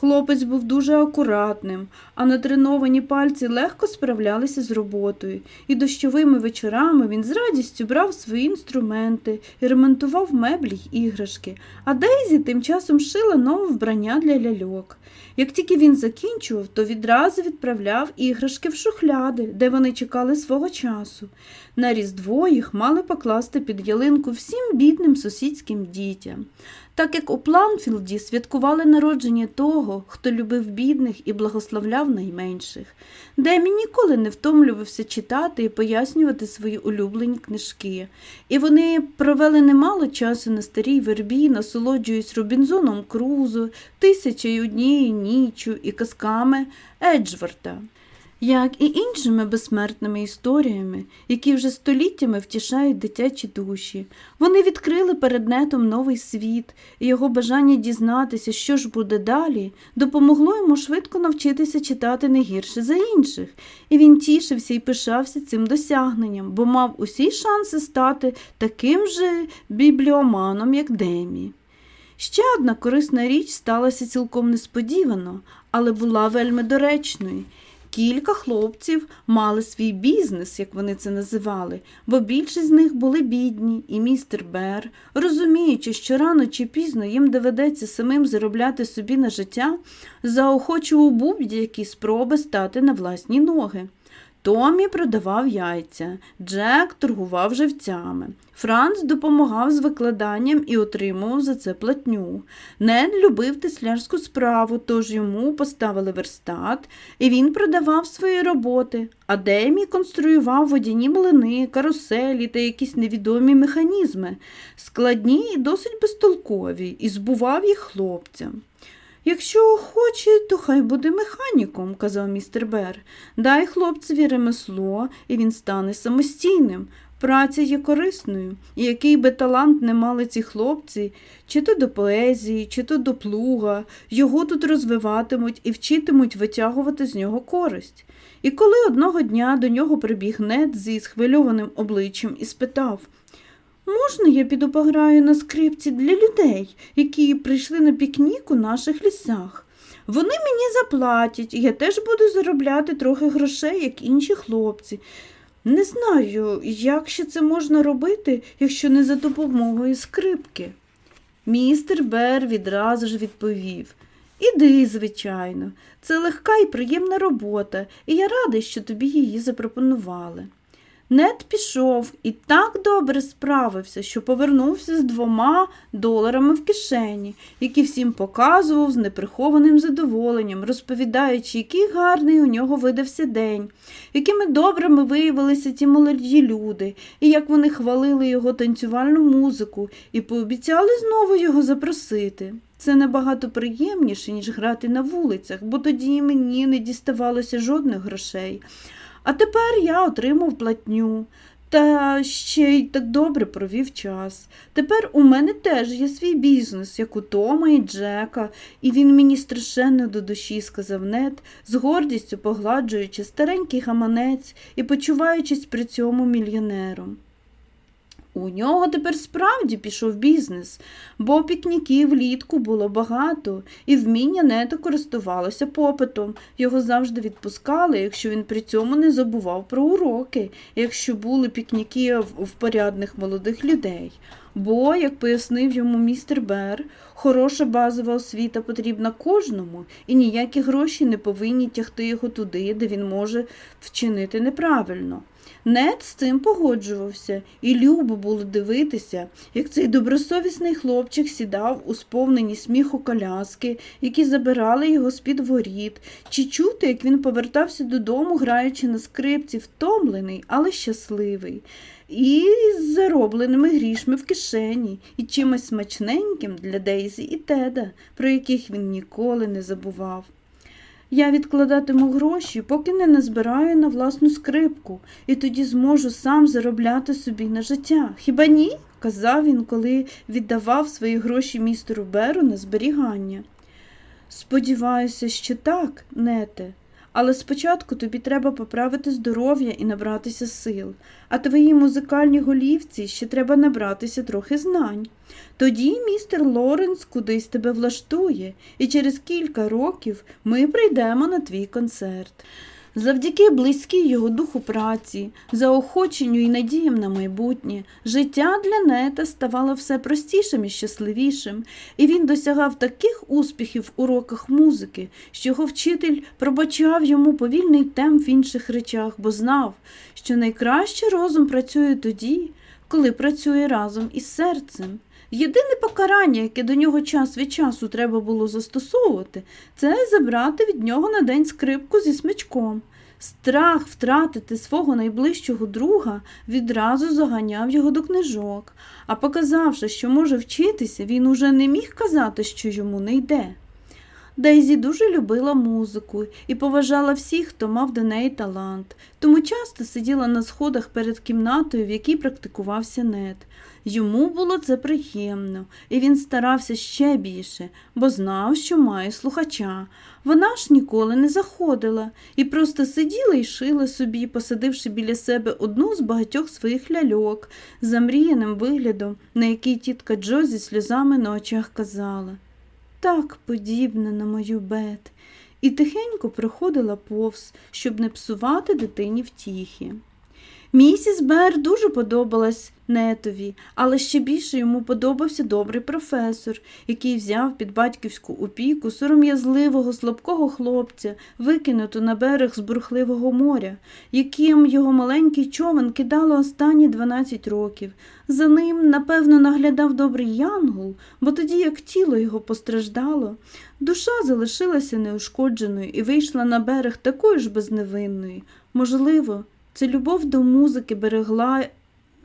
Speaker 1: Хлопець був дуже акуратним, а натреновані пальці легко справлялися з роботою, і дощовими вечорами він з радістю брав свої інструменти і ремонтував меблі й іграшки, а Дейзі тим часом шила нове вбрання для ляльок. Як тільки він закінчував, то відразу відправляв іграшки в шухляди, де вони чекали свого часу. На Різдво їх мали покласти під ялинку всім бідним сусідським дітям так як у Пламфілді святкували народження того, хто любив бідних і благословляв найменших, Демі ніколи не втомлювався читати і пояснювати свої улюблені книжки, і вони провели немало часу на старій вербі, насолоджуючись Робінзоном Крузо, тисяча однією ніччю і казками Еджворта як і іншими безсмертними історіями, які вже століттями втішають дитячі душі. Вони відкрили перед нетом новий світ, і його бажання дізнатися, що ж буде далі, допомогло йому швидко навчитися читати не гірше за інших, і він тішився і пишався цим досягненням, бо мав усі шанси стати таким же бібліоманом, як Демі. Ще одна корисна річ сталася цілком несподівано, але була вельми доречною. Кілька хлопців мали свій бізнес, як вони це називали, бо більшість з них були бідні, і містер Бер, розуміючи, що рано чи пізно їм доведеться самим заробляти собі на життя, заохочував будь-які спроби стати на власні ноги. Томі продавав яйця, Джек торгував живцями. Франц допомагав з викладанням і отримував за це платню. Нед любив теслярську справу, тож йому поставили верстат, і він продавав свої роботи, а Демі конструював водяні млини, каруселі та якісь невідомі механізми, складні і досить безтолкові, і збував їх хлопцям. Якщо хоче, то хай буде механіком, казав містер Бер. Дай хлопцеві ремесло, і він стане самостійним. Праця є корисною, і який би талант не мали ці хлопці, чи то до поезії, чи то до плуга, його тут розвиватимуть і вчитимуть витягувати з нього користь. І коли одного дня до нього прибіг нед зі схвильованим обличчям і спитав Можна я піду пограю на скрипці для людей, які прийшли на пікнік у наших лісах? Вони мені заплатять, і я теж буду заробляти трохи грошей, як інші хлопці. Не знаю, як ще це можна робити, якщо не за допомогою скрипки. Містер Бер відразу ж відповів Іди, звичайно, це легка і приємна робота, і я радий, що тобі її запропонували. Нед пішов і так добре справився, що повернувся з двома доларами в кишені, які всім показував з неприхованим задоволенням, розповідаючи, який гарний у нього видався день, якими добрими виявилися ті молоді люди, і як вони хвалили його танцювальну музику і пообіцяли знову його запросити. Це набагато приємніше, ніж грати на вулицях, бо тоді мені не діставалося жодних грошей. А тепер я отримав платню. Та ще й так добре провів час. Тепер у мене теж є свій бізнес, як у Тома і Джека, і він мені страшенно до душі сказав нет, з гордістю погладжуючи старенький гаманець і почуваючись при цьому мільйонером. У нього тепер справді пішов бізнес, бо пікніків влітку було багато, і вміння нето користувалося попитом. Його завжди відпускали, якщо він при цьому не забував про уроки, якщо були пікніки в порядних молодих людей. Бо, як пояснив йому містер Бер, хороша базова освіта потрібна кожному, і ніякі гроші не повинні тягти його туди, де він може вчинити неправильно. Нед з цим погоджувався, і любо було дивитися, як цей добросовісний хлопчик сідав у сповнені сміху коляски, які забирали його з-під воріт, чи чути, як він повертався додому, граючи на скрипці, втомлений, але щасливий, і з заробленими грішми в кишені, і чимось смачненьким для Дейзі і Теда, про яких він ніколи не забував. Я відкладатиму гроші, поки не назбираю на власну скрипку, і тоді зможу сам заробляти собі на життя. Хіба ні? казав він, коли віддавав свої гроші містеру Беру на зберігання. Сподіваюся, що так, нете, але спочатку тобі треба поправити здоров'я і набратися сил, а твоїй музикальній голівці ще треба набратися трохи знань. Тоді містер Лоренс кудись тебе влаштує, і через кілька років ми прийдемо на твій концерт. Завдяки близькій його духу праці, заохоченню і надіям на майбутнє, життя для нета ставало все простішим і щасливішим, і він досягав таких успіхів в уроках музики, що його вчитель пробачав йому повільний темп в інших речах, бо знав, що найкраще розум працює тоді, коли працює разом із серцем. Єдине покарання, яке до нього час від часу треба було застосовувати, це забрати від нього на день скрипку зі смичком. Страх втратити свого найближчого друга відразу заганяв його до книжок, а показавши, що може вчитися, він уже не міг казати, що йому не йде. Дейзі дуже любила музику і поважала всіх, хто мав до неї талант, тому часто сиділа на сходах перед кімнатою, в якій практикувався нет. Йому було це приємно, і він старався ще більше, бо знав, що має слухача. Вона ж ніколи не заходила і просто сиділа і шила собі, посадивши біля себе одну з багатьох своїх ляльок, замріяним виглядом, на який тітка Джо зі сльозами на очах казала так подібна на мою бет, і тихенько проходила повз, щоб не псувати дитині втіхи. Місіс Бер дуже подобалась нетові, але ще більше йому подобався добрий професор, який взяв під батьківську опіку сором'язливого слабкого хлопця, викинуту на берег з бурхливого моря, яким його маленький човен кидало останні 12 років. За ним, напевно, наглядав добрий янгол, бо тоді, як тіло його постраждало, душа залишилася неушкодженою і вийшла на берег такою ж безневинною. Можливо, це любов до музики берегла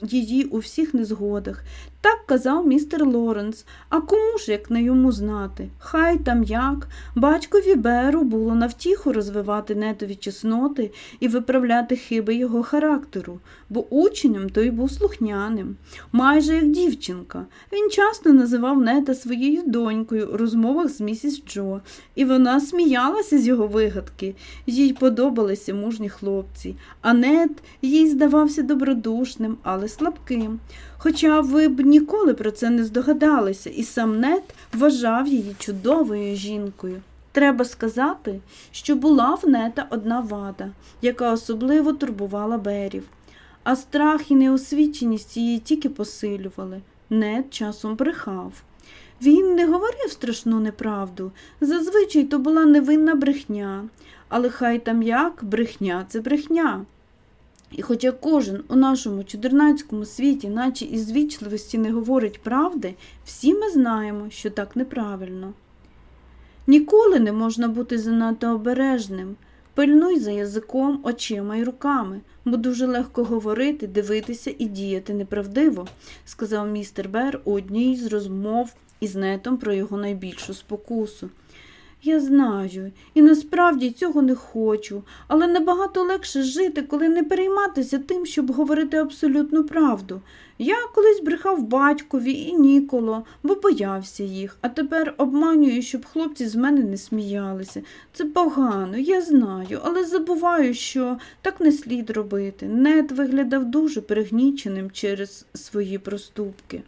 Speaker 1: її у всіх незгодах, Так казав містер Лоренс, а кому ж як не йому знати? Хай там як. Батькові Беру було навтіху розвивати нетові чесноти і виправляти хиби його характеру, бо учнем той був слухняним, майже як дівчинка. Він часто називав нета своєю донькою у розмовах з місіс Джо, і вона сміялася з його вигадки. Їй подобалися мужні хлопці, а нет їй здавався добродушним, але слабким. Хоча ви б ніколи про це не здогадалися, і сам нет вважав її чудовою жінкою. Треба сказати, що була в нета одна вада, яка особливо турбувала берів, а страх і неосвіченість її тільки посилювали. Нет часом брехав. Він не говорив страшну неправду. Зазвичай то була невинна брехня, але хай там як брехня це брехня. І хоча кожен у нашому чудернацькому світі, наче із вічливості не говорить правди, всі ми знаємо, що так неправильно. Ніколи не можна бути занадто обережним. Пильнуй за язиком, очима й руками, бо дуже легко говорити, дивитися і діяти неправдиво, сказав містер Бер у одній з розмов із нетом про його найбільшу спокусу. Я знаю, і насправді цього не хочу, але набагато легше жити, коли не перейматися тим, щоб говорити абсолютну правду. Я колись брехав батькові і ніколо, бо боявся їх, а тепер обманюю, щоб хлопці з мене не сміялися. Це погано, я знаю, але забуваю, що так не слід робити. Нед виглядав дуже перегніченим через свої проступки.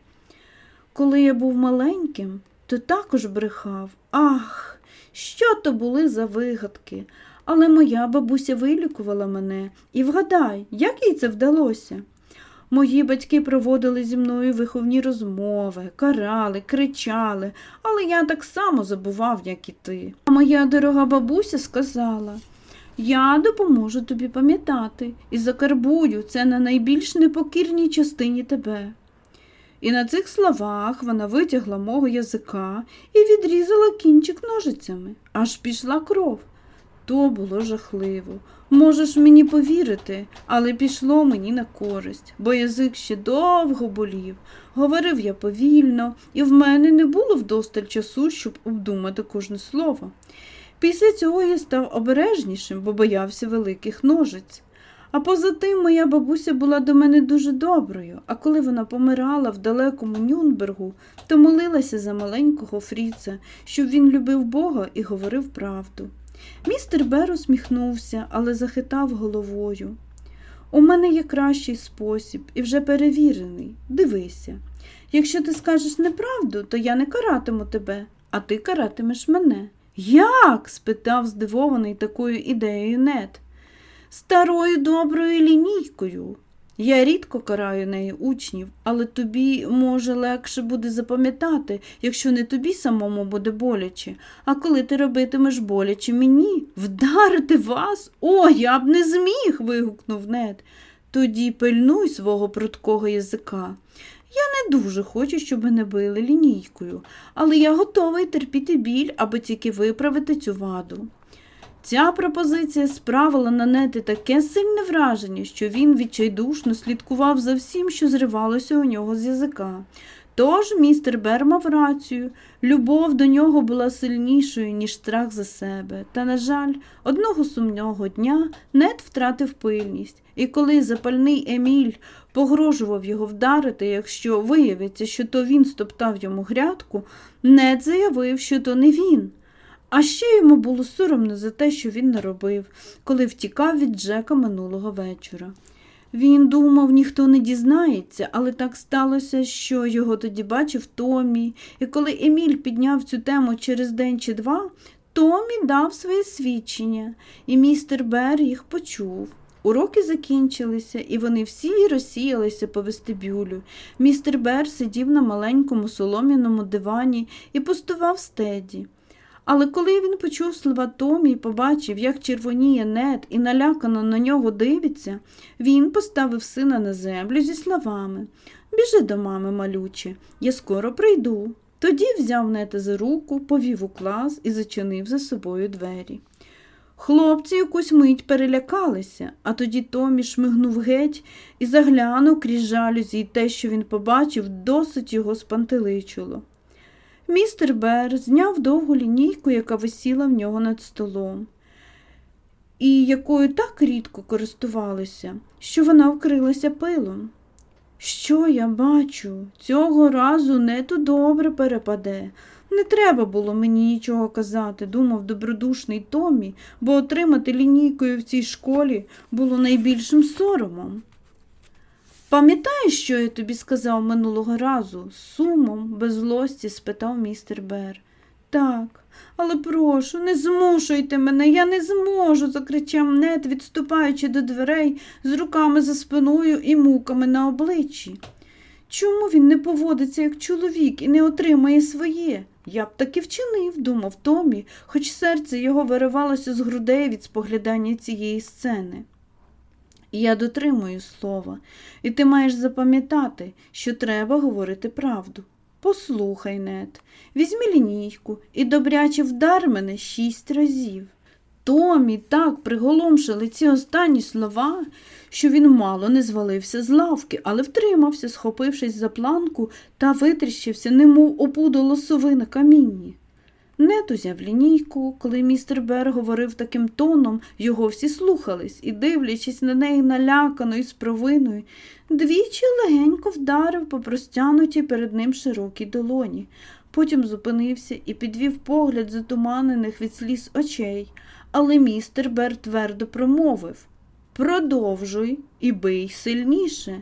Speaker 1: Коли я був маленьким, то також брехав. Ах! Що то були за вигадки? Але моя бабуся вилікувала мене і вгадай, як їй це вдалося. Мої батьки проводили зі мною виховні розмови, карали, кричали, але я так само забував, як і ти. А моя дорога бабуся сказала я допоможу тобі пам'ятати і закарбую це на найбільш непокірній частині тебе. І на цих словах вона витягла мого язика і відрізала кінчик ножицями, аж пішла кров. То було жахливо. Можеш мені повірити, але пішло мені на користь, бо язик ще довго болів. Говорив я повільно, і в мене не було вдосталь часу, щоб обдумати кожне слово. Після цього я став обережнішим, бо боявся великих ножиць. А поза тим моя бабуся була до мене дуже доброю, а коли вона помирала в далекому Нюнбергу, то молилася за маленького Фріца, щоб він любив Бога і говорив правду. Містер Бер усміхнувся, але захитав головою. У мене є кращий спосіб і вже перевірений. Дивися. Якщо ти скажеш неправду, то я не каратиму тебе, а ти каратимеш мене. Як? спитав здивований такою ідеєю нет старою доброю лінійкою. Я рідко караю неї учнів, але тобі, може, легше буде запам'ятати, якщо не тобі самому буде боляче. А коли ти робитимеш боляче мені, вдарити вас? О, я б не зміг. вигукнув нед. Тоді пильнуй свого прудкого язика. Я не дуже хочу, щоб мене били лінійкою, але я готовий терпіти біль, аби тільки виправити цю ваду. Ця пропозиція справила на нети таке сильне враження, що він відчайдушно слідкував за всім, що зривалося у нього з язика. Тож містер Бер мав рацію, любов до нього була сильнішою, ніж страх за себе. Та, на жаль, одного сумного дня нет втратив пильність, і коли запальний Еміль погрожував його вдарити, якщо виявиться, що то він стоптав йому грядку, нет заявив, що то не він. А ще йому було соромно за те, що він наробив, коли втікав від Джека минулого вечора. Він думав, ніхто не дізнається, але так сталося, що його тоді бачив Томі, і коли Еміль підняв цю тему через день чи два, Томі дав своє свідчення, і містер Бер їх почув. Уроки закінчилися, і вони всі розсіялися по вестибюлю. Містер Бер сидів на маленькому солом'яному дивані і пустував стеді. Але коли він почув слова Томі і побачив, як червоніє нет і налякано на нього дивиться, він поставив сина на землю зі словами Біжи до мами, малюче, я скоро прийду. Тоді взяв нета за руку, повів у клас і зачинив за собою двері. Хлопці якусь мить перелякалися, а тоді Томі шмигнув геть і заглянув крізь жалюзі, і те, що він побачив, досить його спантеличило. Містер Бер зняв довгу лінійку, яка висіла в нього над столом, і якою так рідко користувалися, що вона вкрилася пилом. Що я бачу? Цього разу не то добре перепаде. Не треба було мені нічого казати, думав добродушний Томі, бо отримати лінійкою в цій школі було найбільшим соромом. Пам'ятаєш, що я тобі сказав минулого разу? сумом, без злості спитав містер Бер. Так, але прошу, не змушуйте мене, я не зможу, закричав Нед, відступаючи до дверей з руками за спиною і муками на обличчі. Чому він не поводиться як чоловік і не отримає своє? Я б таки вчинив, думав Томі, хоч серце його виривалося з грудей від споглядання цієї сцени. Я дотримую слова, і ти маєш запам'ятати, що треба говорити правду. Послухай, Нет, візьми лінійку і добряче вдар мене шість разів. Томі так приголомшили ці останні слова, що він мало не звалився з лавки, але втримався, схопившись за планку та витріщився, немов опудало сови на камінні. Нет узяв лінійку, коли містер Бер говорив таким тоном, його всі слухались і, дивлячись на неї налякано і з провиною, двічі легенько вдарив по простянутій перед ним широкій долоні. Потім зупинився і підвів погляд затуманених від сліз очей, але містер Бер твердо промовив Продовжуй і бий сильніше.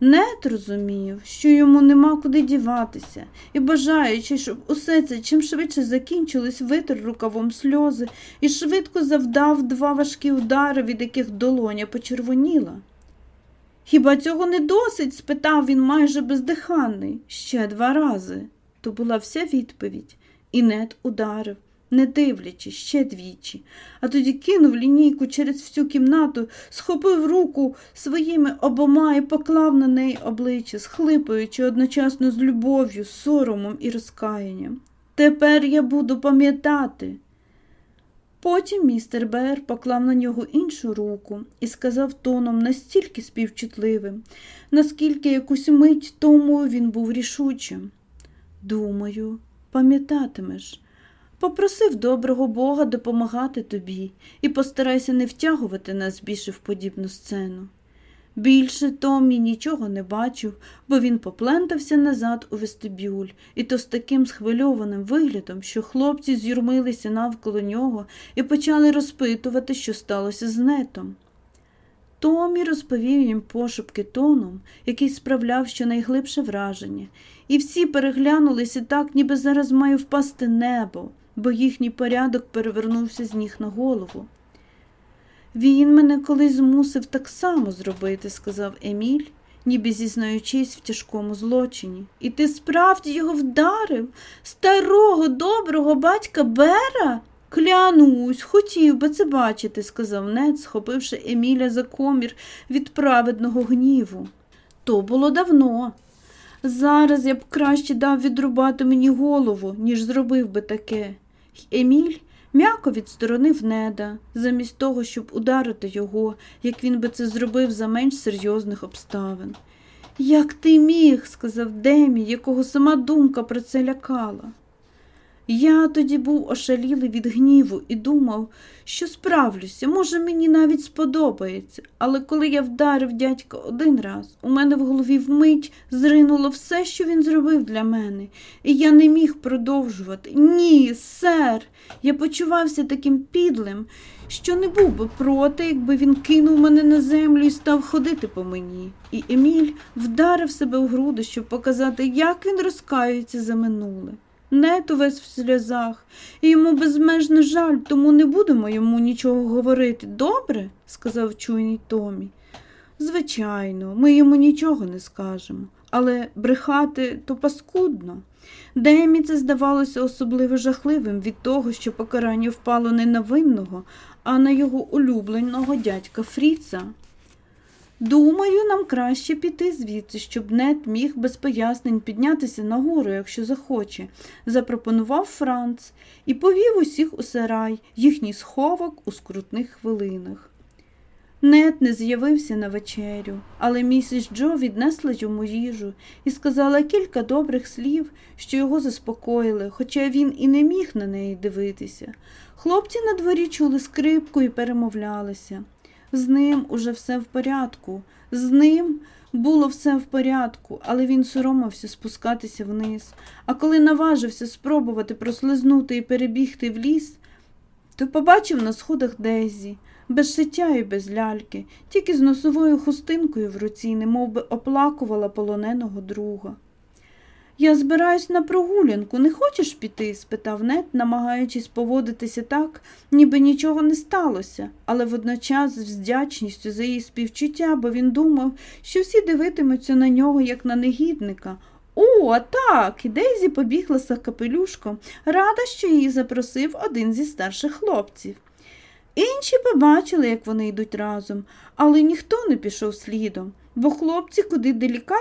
Speaker 1: Нет розумів, що йому нема куди діватися, і, бажаючи, щоб усе це чим швидше закінчилось, витер рукавом сльози і швидко завдав два важкі удари, від яких долоня почервоніла. Хіба цього не досить? спитав він майже бездиханний. Ще два рази. То була вся відповідь, і нет ударив не дивлячись ще двічі, а тоді кинув лінійку через всю кімнату, схопив руку своїми обома і поклав на неї обличчя, схлипуючи одночасно з любов'ю, соромом і розкаянням. Тепер я буду пам'ятати. Потім містер Бер поклав на нього іншу руку і сказав тоном настільки співчутливим, наскільки якусь мить тому він був рішучим. Думаю, пам'ятатимеш. Попросив доброго Бога допомагати тобі і постарайся не втягувати нас більше в подібну сцену. Більше Томі нічого не бачив, бо він поплентався назад у вестибюль, і то з таким схвильованим виглядом, що хлопці з'юрмилися навколо нього і почали розпитувати, що сталося з нетом. Томі розповів їм пошепки тоном, який справляв щонайглибше враження, і всі переглянулися так, ніби зараз має впасти небо бо їхній порядок перевернувся з ніг на голову. Він мене колись змусив так само зробити, сказав Еміль, ніби зізнаючись в тяжкому злочині. І ти справді його вдарив, старого доброго батька Бера? Клянусь, хотів би це бачити, сказав Нед, схопивши Еміля за комір від праведного гніву. То було давно. Зараз я б краще дав відрубати мені голову, ніж зробив би таке. Еміль м'яко відсторонив неда, замість того, щоб ударити його, як він би це зробив за менш серйозних обставин. Як ти міг, сказав Демі, якого сама думка про це лякала. Я тоді був ошалілий від гніву і думав, що справлюся, може, мені навіть сподобається, але коли я вдарив дядька один раз, у мене в голові вмить зринуло все, що він зробив для мене, і я не міг продовжувати. Ні, сер. Я почувався таким підлим, що не був би проти, якби він кинув мене на землю і став ходити по мені. І Еміль вдарив себе в груди, щоб показати, як він розкаюється за минуле. Нет увесь в сльозах, і йому безмежно жаль, тому не будемо йому нічого говорити. Добре? сказав чуйний Томі. Звичайно, ми йому нічого не скажемо, але брехати то паскудно. Демі це здавалося особливо жахливим від того, що покарання впало не на винного, а на його улюбленого дядька Фріца. Думаю, нам краще піти звідси, щоб Нет міг без пояснень піднятися нагору, якщо захоче, запропонував Франц і повів усіх у сарай, їхній сховок у скрутних хвилинах. Нет не з'явився на вечерю, але місіс Джо віднесла йому їжу і сказала кілька добрих слів, що його заспокоїли, хоча він і не міг на неї дивитися. Хлопці на дворі чули скрипку і перемовлялися. З ним уже все в порядку, з ним було все в порядку, але він соромився спускатися вниз. А коли наважився спробувати прослизнути і перебігти в ліс, то побачив на сходах Дезі, без шиття і без ляльки, тільки з носовою хустинкою в руці, немов би оплакувала полоненого друга. Я збираюсь на прогулянку, не хочеш піти? спитав Нет, намагаючись поводитися так, ніби нічого не сталося, але водночас з вдячністю за її співчуття, бо він думав, що всі дивитимуться на нього, як на негідника. О, так. І Дейзі побігла за капелюшком, рада, що її запросив один зі старших хлопців. Інші побачили, як вони йдуть разом, але ніхто не пішов слідом, бо хлопці куди делікатніше